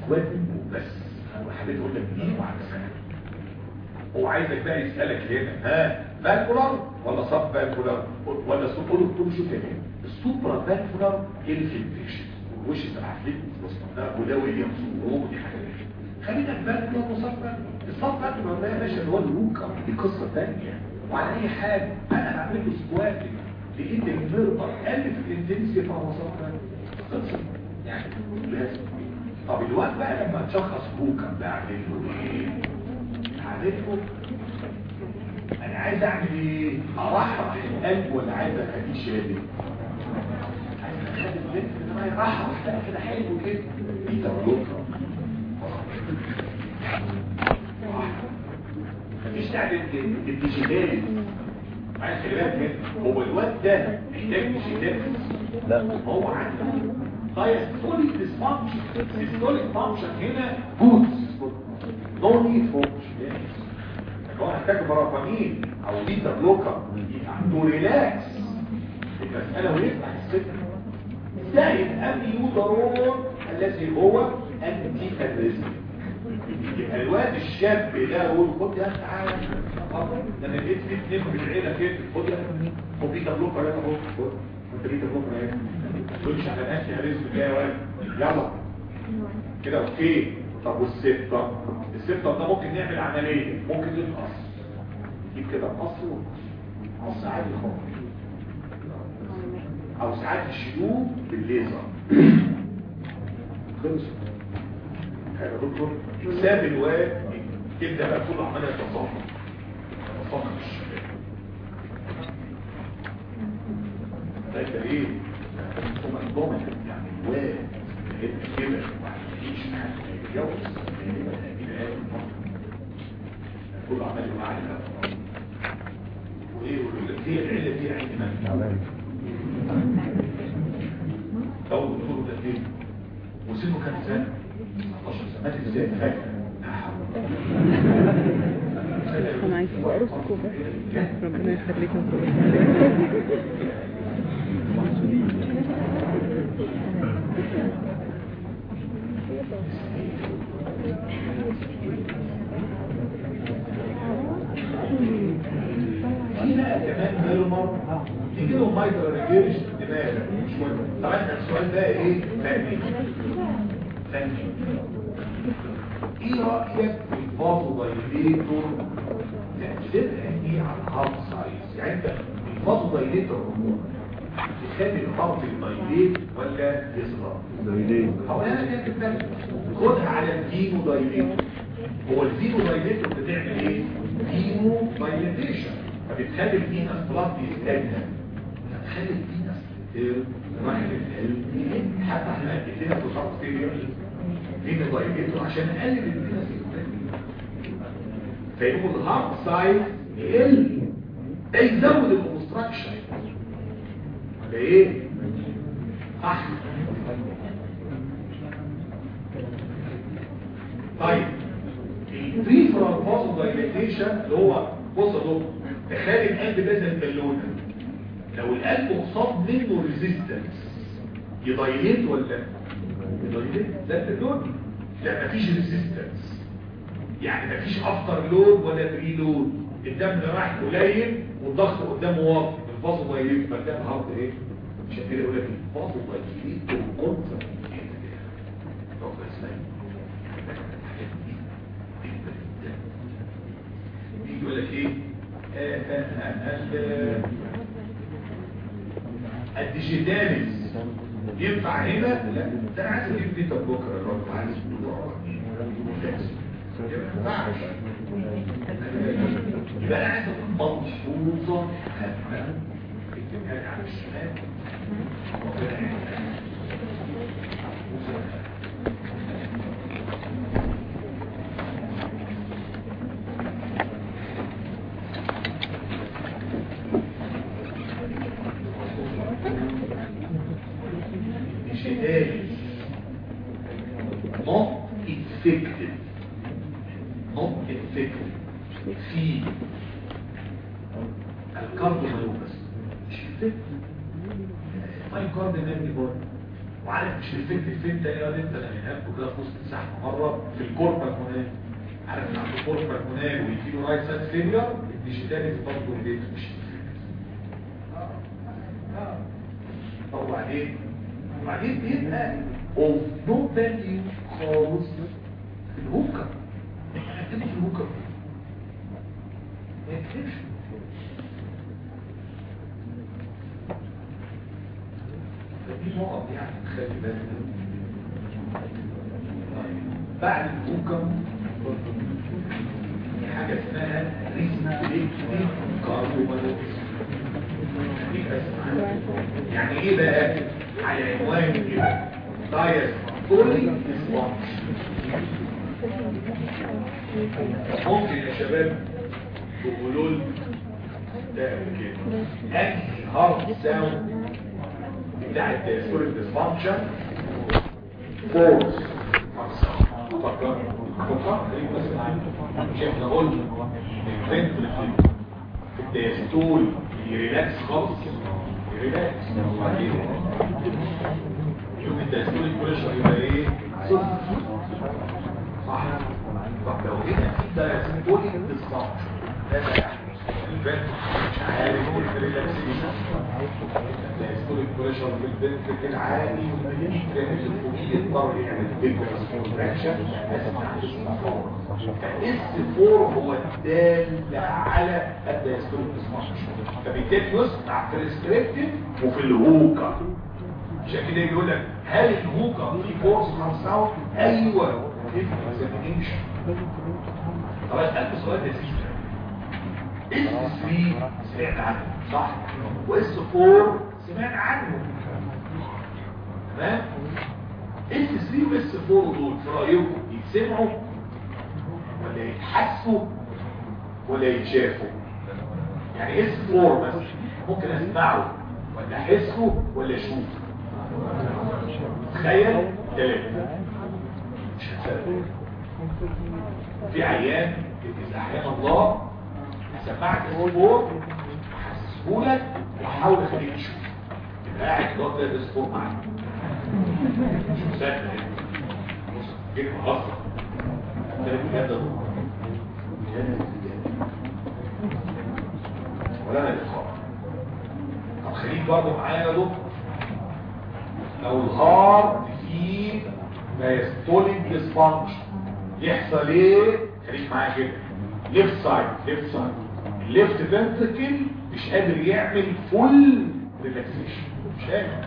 سكواتنج بس أنا حبيت أقول لك دي وعكسها هو عايزك بقى يسألك هنا ها؟ بالكولار ولا صب بالكولار ولا سوبر تقول شوف يا جماعة السوبرا بالكولار الفلتريشن والوش سمعت لك ده وده ويليامز وهو دي حاجة خلينا وصب بالكولار الصب بالكولار ده يا باشا اللي هو الوكر دي قصة ثانية وعلى أي حاجة أنا بعمل له سكواتنج لقيت المرضى قل في الانتنسي فهو بالكولار يعني لازم طب الوقت بقى لما تشخص بوكر بعمل له إيه؟ عادتكم أنا عايز أعمل إيه؟ ارحرح القلب ولا عايز اخليه شادد عايز أخلي اللب ان هو يرحرح بقى كده حلو كده. دي تبلوك مفيش تعمل الديجيتال عايز خلي بالك. هو الواد ده محتاج ديجيتال لا. هو عنده diastolic dysfunction systolic function هنا good no need for محتاج برافامين أو بيتا بلوكر عنده ريلاكس المسألة ويفتح السكر زائد اميودرون الذي هو انتي ادريسم يبقى الواد الشاب ده يقول خد يا تعالى. أنا لقيت في اتنين في العيلة كده خد يا خد بيتا بلوكر يا اهو انت بيتا بلوكر اهي ما تقولش على نفسي يا رزق جاي واد يلا. كده أوكي. طب والسبتة السبتة ده ممكن نعمل عملية ممكن نقص نجيب كده قص قص عادي خالص. أو ساعات يشيلوه بالليزر. خلص. يا دكتور ساب الواد تبدا بقى كل عمليه تصاحب تصاحب الشباب. ده إيه؟ هم الضمن يعني الواد كده مفيش حد يتجوز كل عمليه معاه وايه هي العله دي عند من لو الدكتور ده فين وسنه كام سنه 19 سنه مات إزاي أنا عايز اقرص كوبا ربنا يخليك يا في بقى كمان murmur تيجي له mitral regurge دماغ مش مهم طبعا إحنا السؤال ده إيه فني فني إيه رايك في ال vasodilator تاثيرها إيه على ال heart size يعني انت ال vasodilator يخلي ال heart dilate ولا يصغر هو أنا كده خدها على ال venodilator هو ال venodilator بتعمل إيه venodilatation فبتخلي ال venous blood يستنى فتخلي ال venous راح للقلب حتى إحنا في ال heart failure venodilator عشان نقلل ال venous فيقوم ال heart size يقل ده يزود ال constriction ولا إيه؟ صح. طيب. ال peripheral vasodilatation اللي هو بص يا دكتور تخيل القلب ده زي البالونه لو القلب مصاب منه resistance ي dilate ولا ي dilate ده البالونه لا مفيش resistance يعني مفيش afterload ولا preload الدم ده رايح قليل والضغط قدامه واطي ال vasodilate فده ال heart إيه عشان كده يقول لك ال vasodilate بال contra يقول لك إيه آه، آه، آه، ال digitalis ينفع هنا لا ده عايز أجيب beta blocker يا راجل عايز يبقى عايز أقول ملحوظه هامه على الشمال effective مايكارد نادي برضه وعارف مش effective فين تاني يا انت لما ينهبوا كده في وسط الزحمه مرة في الكوربا كونال عارف ان عنده كوربا كونال ويجيله رايت سايد فيلير الديجيتاليز برضه البيت مش طب وبعدين وبعدين بيبقى اوف نو فاليو خالص الهوكر. اكتبه في الهوكر؟ ما يكتبش فدي نقط يعني خلي بالك بعد ال HOCM في حاجة اسمها restrictive cardiomyopathy يعني إيه بقى على عنوان كده diastolic ممكن يا شباب تقولوا لي ده كده انهي heart sound بتاع ال diastolic dysfunction fourth إحنا قلنا ي relax خالص ي relax وبعدين شوف ال diastolic pressure يبقى إيه صح طب لو هنا في دايستوليك ديسفانكشن مش عارف الريلاكسيشن الدايستوليك بريشر في الفنتريكل عالي والميكانيزم الفوقي يضطر يعمل vigorous contraction ف S 4 هو الدال على ال diastolic dysfunction فبالتالي يسمع في وفي ال HOCM عشان كده يقول لك هل ال HOCM في fourth sound أيوه طب اسالك سؤال لذيذ S 3 سمعت عنه صح و S 4 سمعت عنه تمام S 3 و S 4 دول في رايكم يتسمعوا ولا يتحسوا ولا يتشافوا يعني اس 4 مثلا ممكن اسمعه ولا احسه ولا اشوفه تخيل ثلاثة في عيان إذا أحيانا الله سمعت الأسبوع هحسسهولك وحاول اخليك تشوف يبقى قاعد الوقت ده الأسبوع معاك مش مصدق بص جيت مهزر ده بجد ولا أنا اللي طب خليك برضه معايا يا دكتور. لو ال heart فيه diastolic dysfunction يحصل إيه؟ خليك معايا كده. left side left side ال left ventricle مش قادر يعمل full relaxation مش قادر.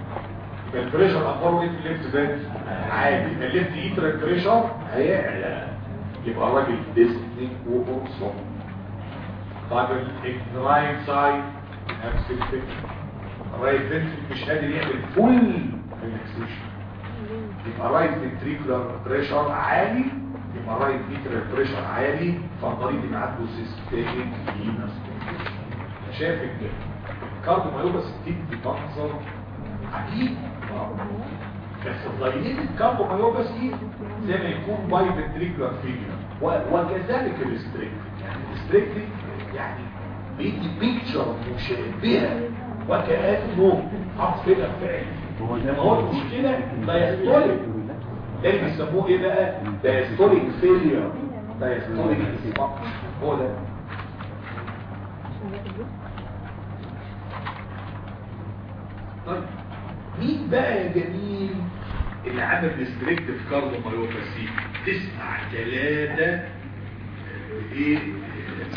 يبقى ال pressure اخباره إيه في ال left ventricle عادي. يبقى ال left atrial pressure هيعلى. يبقى الراجل dyspnea و orthopnea طيب ال right side نفس الفكرة الرايت فنتركل مش قادر يعمل full relaxation يبقى right ventricular pressure عالي. يبقى right atrial pressure عالي فالطريق اللي عنده systemic venous شايف ال cardiomyopathy بتدي منظر عجيب بس ال dilated ال cardiomyopathy زي ما يكون biventricular failure وكذلك ال restricted يعني ال restricted يعني بيدي picture مشابهة وكأنه حط كده فعل هو المشكلة diastolic ده بيسموه إيه بقى diastolic failure diastolic هو ده طيب مين بقى يا جميل اللي عمل restrictive cardiomyopathy تسمع ثلاثة إيه؟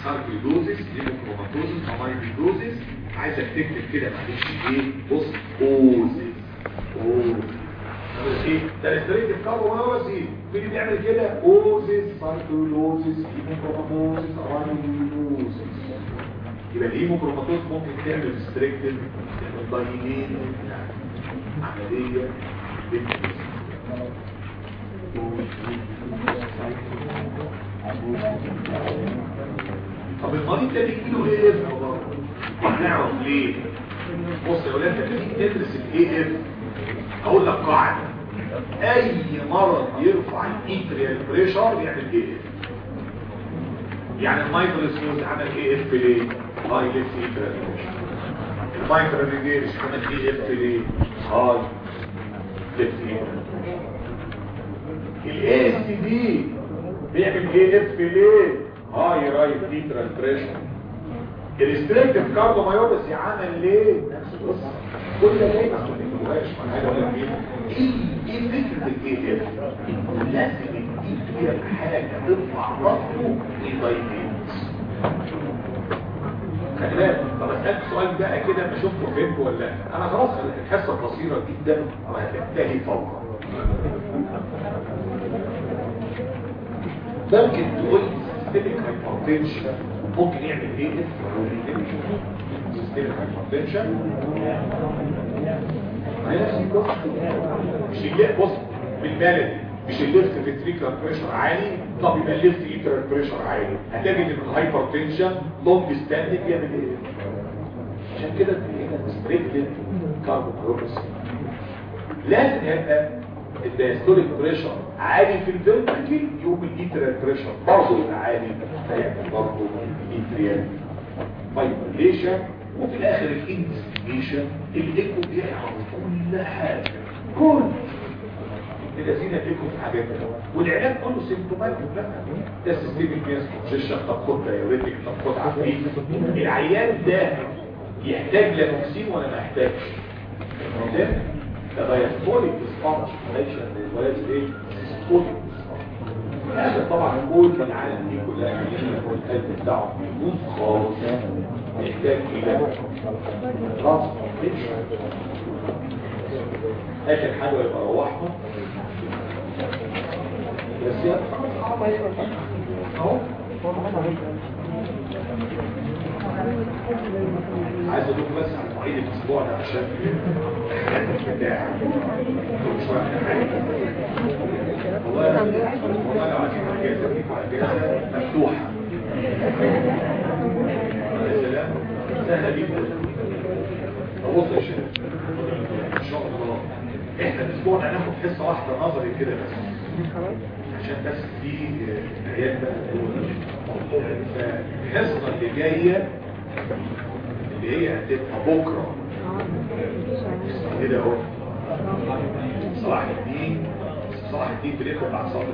sarcoidosis hemochromatosis amyloidosis عايزك تكتب كده معلش إيه؟ بص osis. osis. إيه ده restrictive cardiomyopathy إيه مين اللي بيعمل كده؟ osis sarcoidosis hemochromatosis amyloidosis يبقى ال hemochromatosis ممكن تعمل restrictive ال dilated عملية. طب المريض ده بيجيله إيه AF هنعرف ليه بص يا ولاد تيجي تدرس ال AF هقول لك قاعدة. أي مرض يرفع ال atrial pressure يعمل إيه؟ يعني ال mitral stenosis عمل إيه؟ AF ليه high left atrial pressure ال mitral regurge عمل إيه؟ AF ليه high ال ASD بيعمل إيه؟ AF ليه high right atrial pressure ال restrictive cardiomyopathy عمل ليه نفس القصة كل ده ليه لك إيه إيه فكره الايه لازم تجيب حاجة ترفع راسه لل diabetes خلي بالك طب اسالك سؤال بقى كده ما شفته فين ولا لا أنا خلاص الحصه قصيره جدا وهتنتهي فورا ممكن تقول systemic hypertension ممكن يعمل إيه systemic hypertension مش اللي بص بالبلدي مش ال left ventricular pressure عالي. طب يبقى ال left atrial pressure عالي. هتجد ان ال hypertension long standing يعمل إيه؟ عشان كده هنا restricted cardiomyopathy لازم يبقى ال diastolic pressure عالي في ال ventricle يوم ال atrial pressure برضه يبقى عالي فيعمل برضه atrial fibrillation وفي الآخر الايكو بيعرف كل حاجة. كل الذين يدركوا في حاجات. والعلاج كله symptomatic لا. ده systemic congestion طب خد diuretic طب خد عفريت. العيان ده يحتاج Lanoxin ولا ما يحتاجش. ده ده diastolic dysfunction ولازم إيه؟ كل العالم دي كلها عايزين يكون القلب بتاعه بيموت خالص يحتاج إلى ترانسبورتيشن آخر حاجة يبقى روحنا بس يا أهو. عايز ادوك بس على مواعيد الأسبوع ده عشان والله والله لو عايزين اجازه اجازه مفتوحه سلام سهله جدا بص يا شباب ان شاء الله إحنا الأسبوع ده هناخد حصه واحدة نظري كده بس عشان بس في عيال بقى الحصه اللي جاية اللي هي هتبقى بكرة. كده اهو. صلاح الدين صلاح الدين بناخد مع صلاح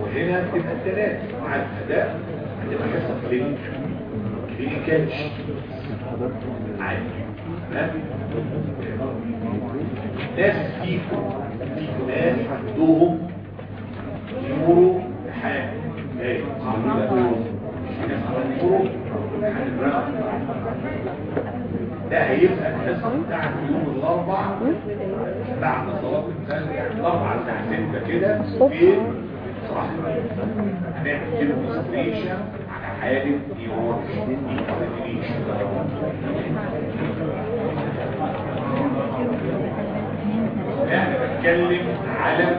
وهنا تبقى الثلاث مع الأداء هتبقى حصة كلينيك كلينيكال عادي. تمام؟ ناس فيكم فيكم ناس عندهم يورو حاجة إيه ده هيبقى الحصة بتاعت يوم الاربع بعد صلاة الفجر يعني الاربع الساعة 6 كده في صراحة هنعمل demonstration على حالة neuro إحنا بنتكلم على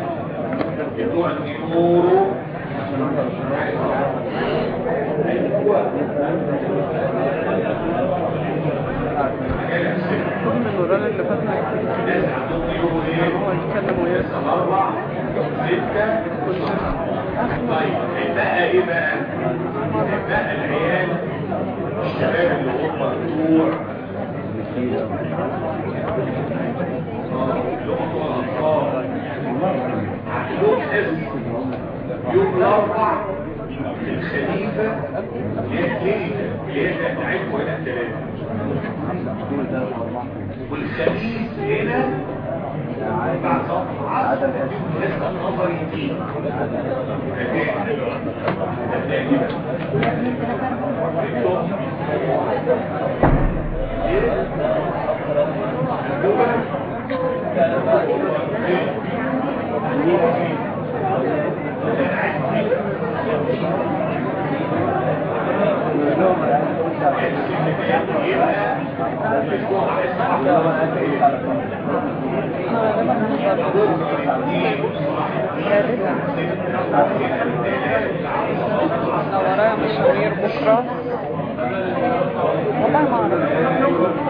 بتوع ال neuro كل الوران اللي فاتنا؟ هو يتكلم طيب هيبقى إيه بقى؟ هيبقى العيال الشباب اللي هم بتوع اللي هم الاطفال عندهم اسم يوم الاربع في الخليفة هي كلينيكا اللي هي بتاعتكم هنا الثلاثة والخميس هنا بعد صف عصر لسه النظري يجي أنا ورايا مشاوير بكرة والله ما اعرف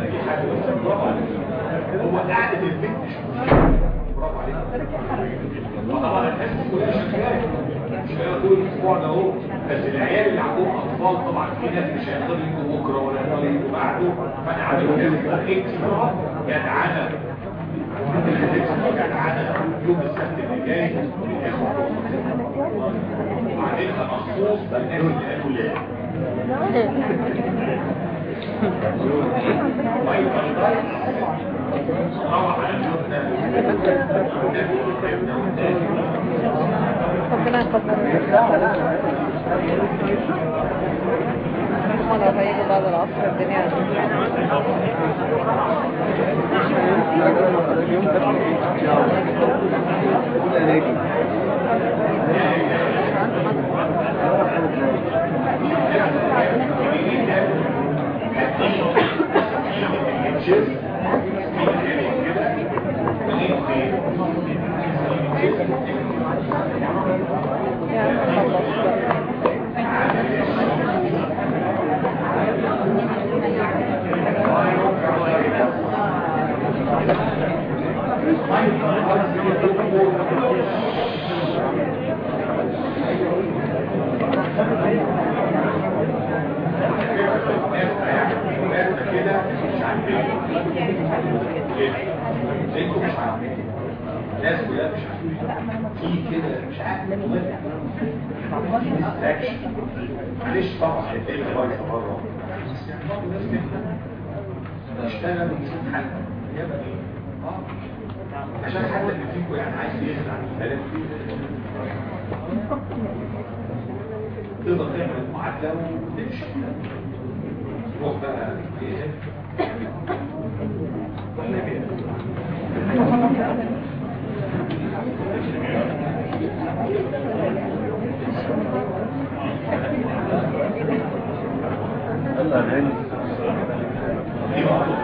هو قاعد في البيت مش برافو عليك طبعا الناس كلها شغاله شغاله طول الأسبوع ده اهو بس العيال اللي عندهم اطفال طبعا في ناس مش هيقدروا يجوا بكره ولا هيقدروا يجوا بعده فانا عامل اكسترا جدعنه جدعنه يوم السبت اللي جاي وبعدين مخصوص للناس اللي قالوا ربنا يقدر هيجوا بعد العصر الدنيا يعني خلص كده مش عارفين أنتوا مش عارفين الناس كلها مش عارفين في كده مش عارف. معلش طبعا الدنيا بايظه بره. نشتغل ونشوف حل عشان حد اللي فيكم يعني عايز يخدع البلد تقدر تعمل معادله وتمشي روح بقى إيه يلا يا برنس دي برضه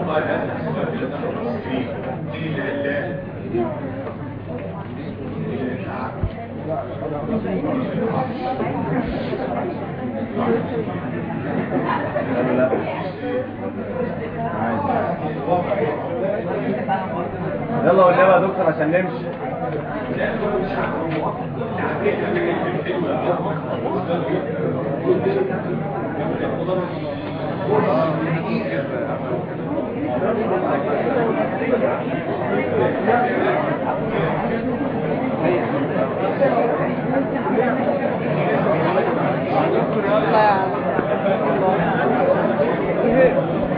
والله ده السؤال اللي أنا ببص فيه دي العلة قالوا يلا والنبي يا دكتور عشان نمشي.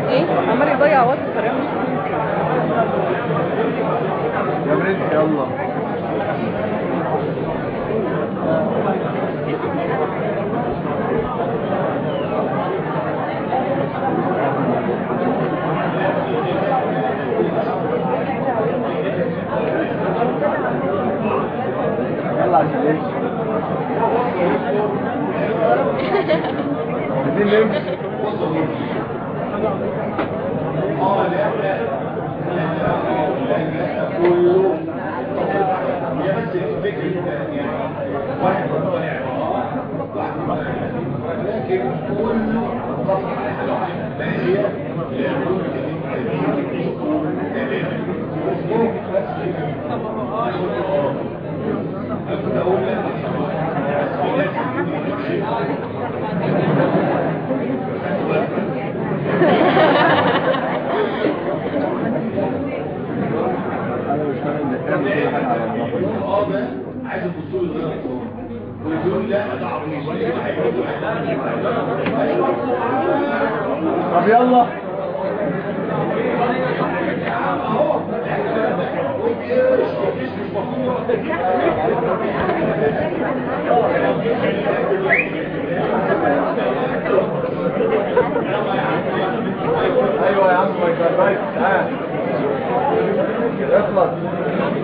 إيه عمال يضيع وقت بطريقه مش يا برنس يلا. يلا عشان نمشي عايزين نمشي آه لا لا لا لا كله هي بس الفكرة يعني واحد طالع واحد طالع لكن كله متفق على حاجة واحدة ما هي لابد من تدريب تماما كنت أقول لك أنا مش فاهم ده كلام كل حاجة على الله آه ده عايز الدستور يتغير ويقول لا ده عبيط طب يلا. أيوه يا عم ما يجربش ها. اخلص.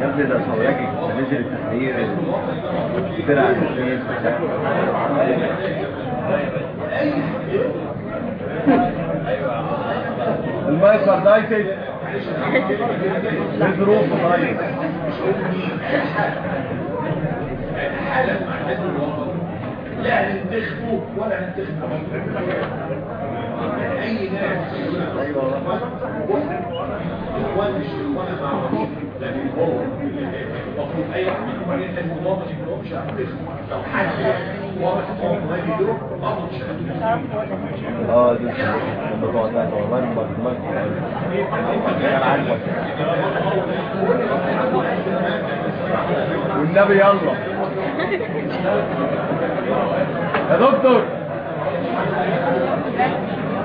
يا ابني ده صوياجي نزل التحرير طلع الفيس المايكر دايتد بظروف طيب ننتخبه ولا ننتخبه أي ناس. اخوان مش اخوان معروفين لكن هو المفروض اي واحد منهم عليه لازم مش هو مش هينتخبه لو حد واضح هو مهاجي دول برضه مش هينتخبه آه ده الموضوع ده والله. ما ما عارفك والنبي يلا. يا دكتور.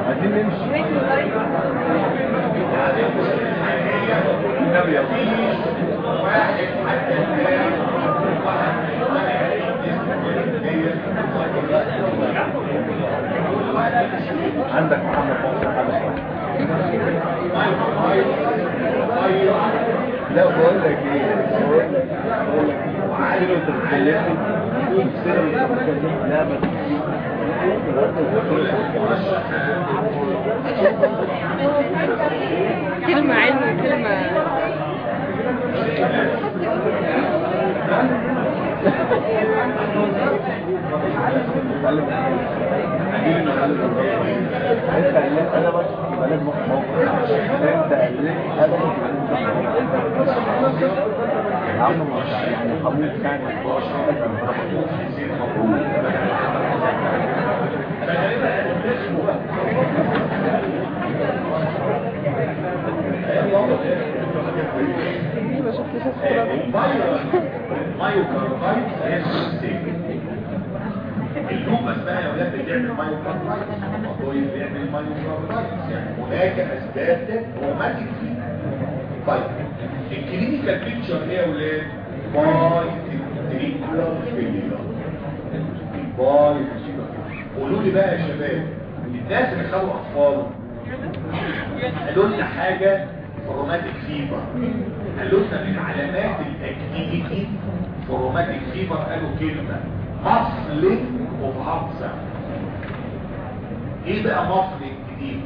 عايزين نمشي. عندك محمد لا بقول لك إيه؟ بقول لك لك عارف انت كلمة علم وكلمة ما شفتش الصورة دي myocarditis هي ال systemic lupus بقى بيعمل myocarditis يعني هناك اسباب rheumatic طيب ال clinical picture إيه يا ولاد biventricular failure باي قولوا لي بقى يا شباب الناس اللي خدوا اطفال قالوا لنا حاجة روماتيك فيبر قالوا لنا من علامات الاكتيفيتي في روماتيك فيبر قالوا كلمه مصل اوف هارت إيه بقى مصل الجديد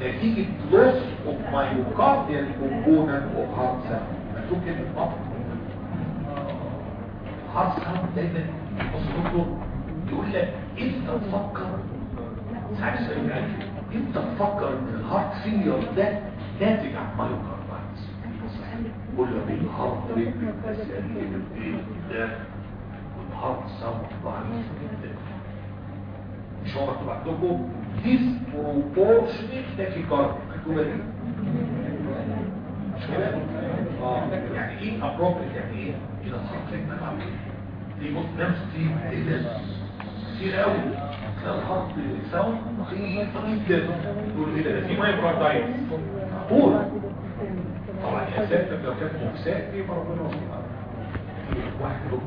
نتيجه لوس اوف مايوكارديال كومبوننت اوف هارت ساوند مكتوب كلمه مصل هارت ساوند دايما بص يقول لك انت تفكر ساعات سؤال يعني انت تفكر ان ال heart failure ده ناتج عن myocarditis كل بال heart rate بتسلم ده وال heart sound ضعيف جدا مش هو مكتوب عندكم disproportionate tachycardia مكتوبه دي مش كده؟ آه يعني إيه يعني إيه؟ اذا rate نبع دي بص نفس دي إيه ده كتير قوي تلاقي الخط ساوند رخيص جدا تقول إيه ده ده في معقول طبعا يا ساتر لو كانت مكساء دي ربنا واحد ساتر يروح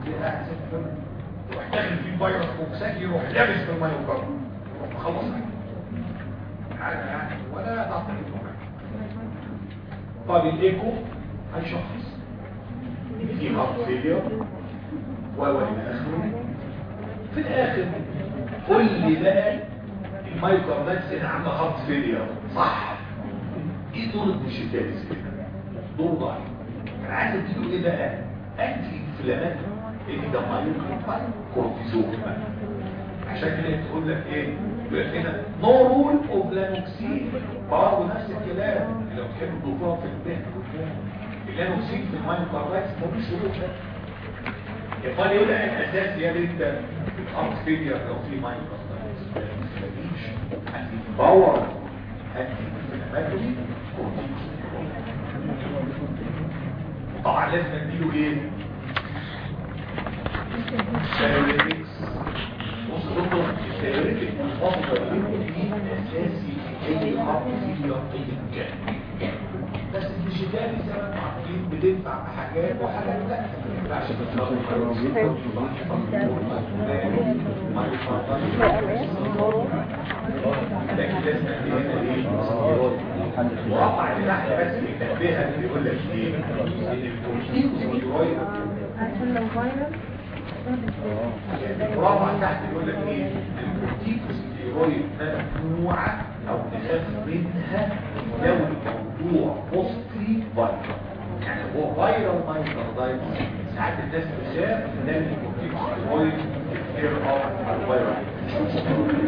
داخل فيه فيروس مكساء يروح لابس في المايوكارد يروح مخلص حاجة يعني ولا تعطي طب الإيكو هيشخص. ان في هارت فيلير. و و إلى آخره. في الآخر لي بقى المايكروباتس اللي عنده هارت فيلير. صح. إيه دور الديجيتاليز دور ضعيف أنا عايز أديله إيه بقى؟ أنتي انفلامات اللي ده مايكروبات كورتيزون بقى عشان كده تقول لك إيه يقول لك هنا نو رول اوف لانوكسين برضه نفس الكلام لو تحبوا تضيفوها في البيت اللانوكسين في المايكروبات مفيش رول ده امال إيه بقى الاساس يا بنت الأرض فيلير لو في مايكروبات مفيش هتتبور هتتبور طبعا لازم نديله إيه سيريتكس بص دكتور السيريتك المفضل دي اساسي في اي خط فيه اي كان بس الديجيتال أنتم عارفين بتنفع في حاجات وحاجات لا ما ينفعش ورفع اللحن بس يتنبهها بيقول لك إيه ان الكورتيكوستيرويد عشان رابع تحت يقول لك إيه؟ الكورتيكوستيرويد ممنوعه أو تخاف منها لو الموضوع بوستري فايروس يعني هو فايرال مايكروزايت ساعات الناس بتشاف إن الكورتيكوستيرويد غير أوف الفيروس.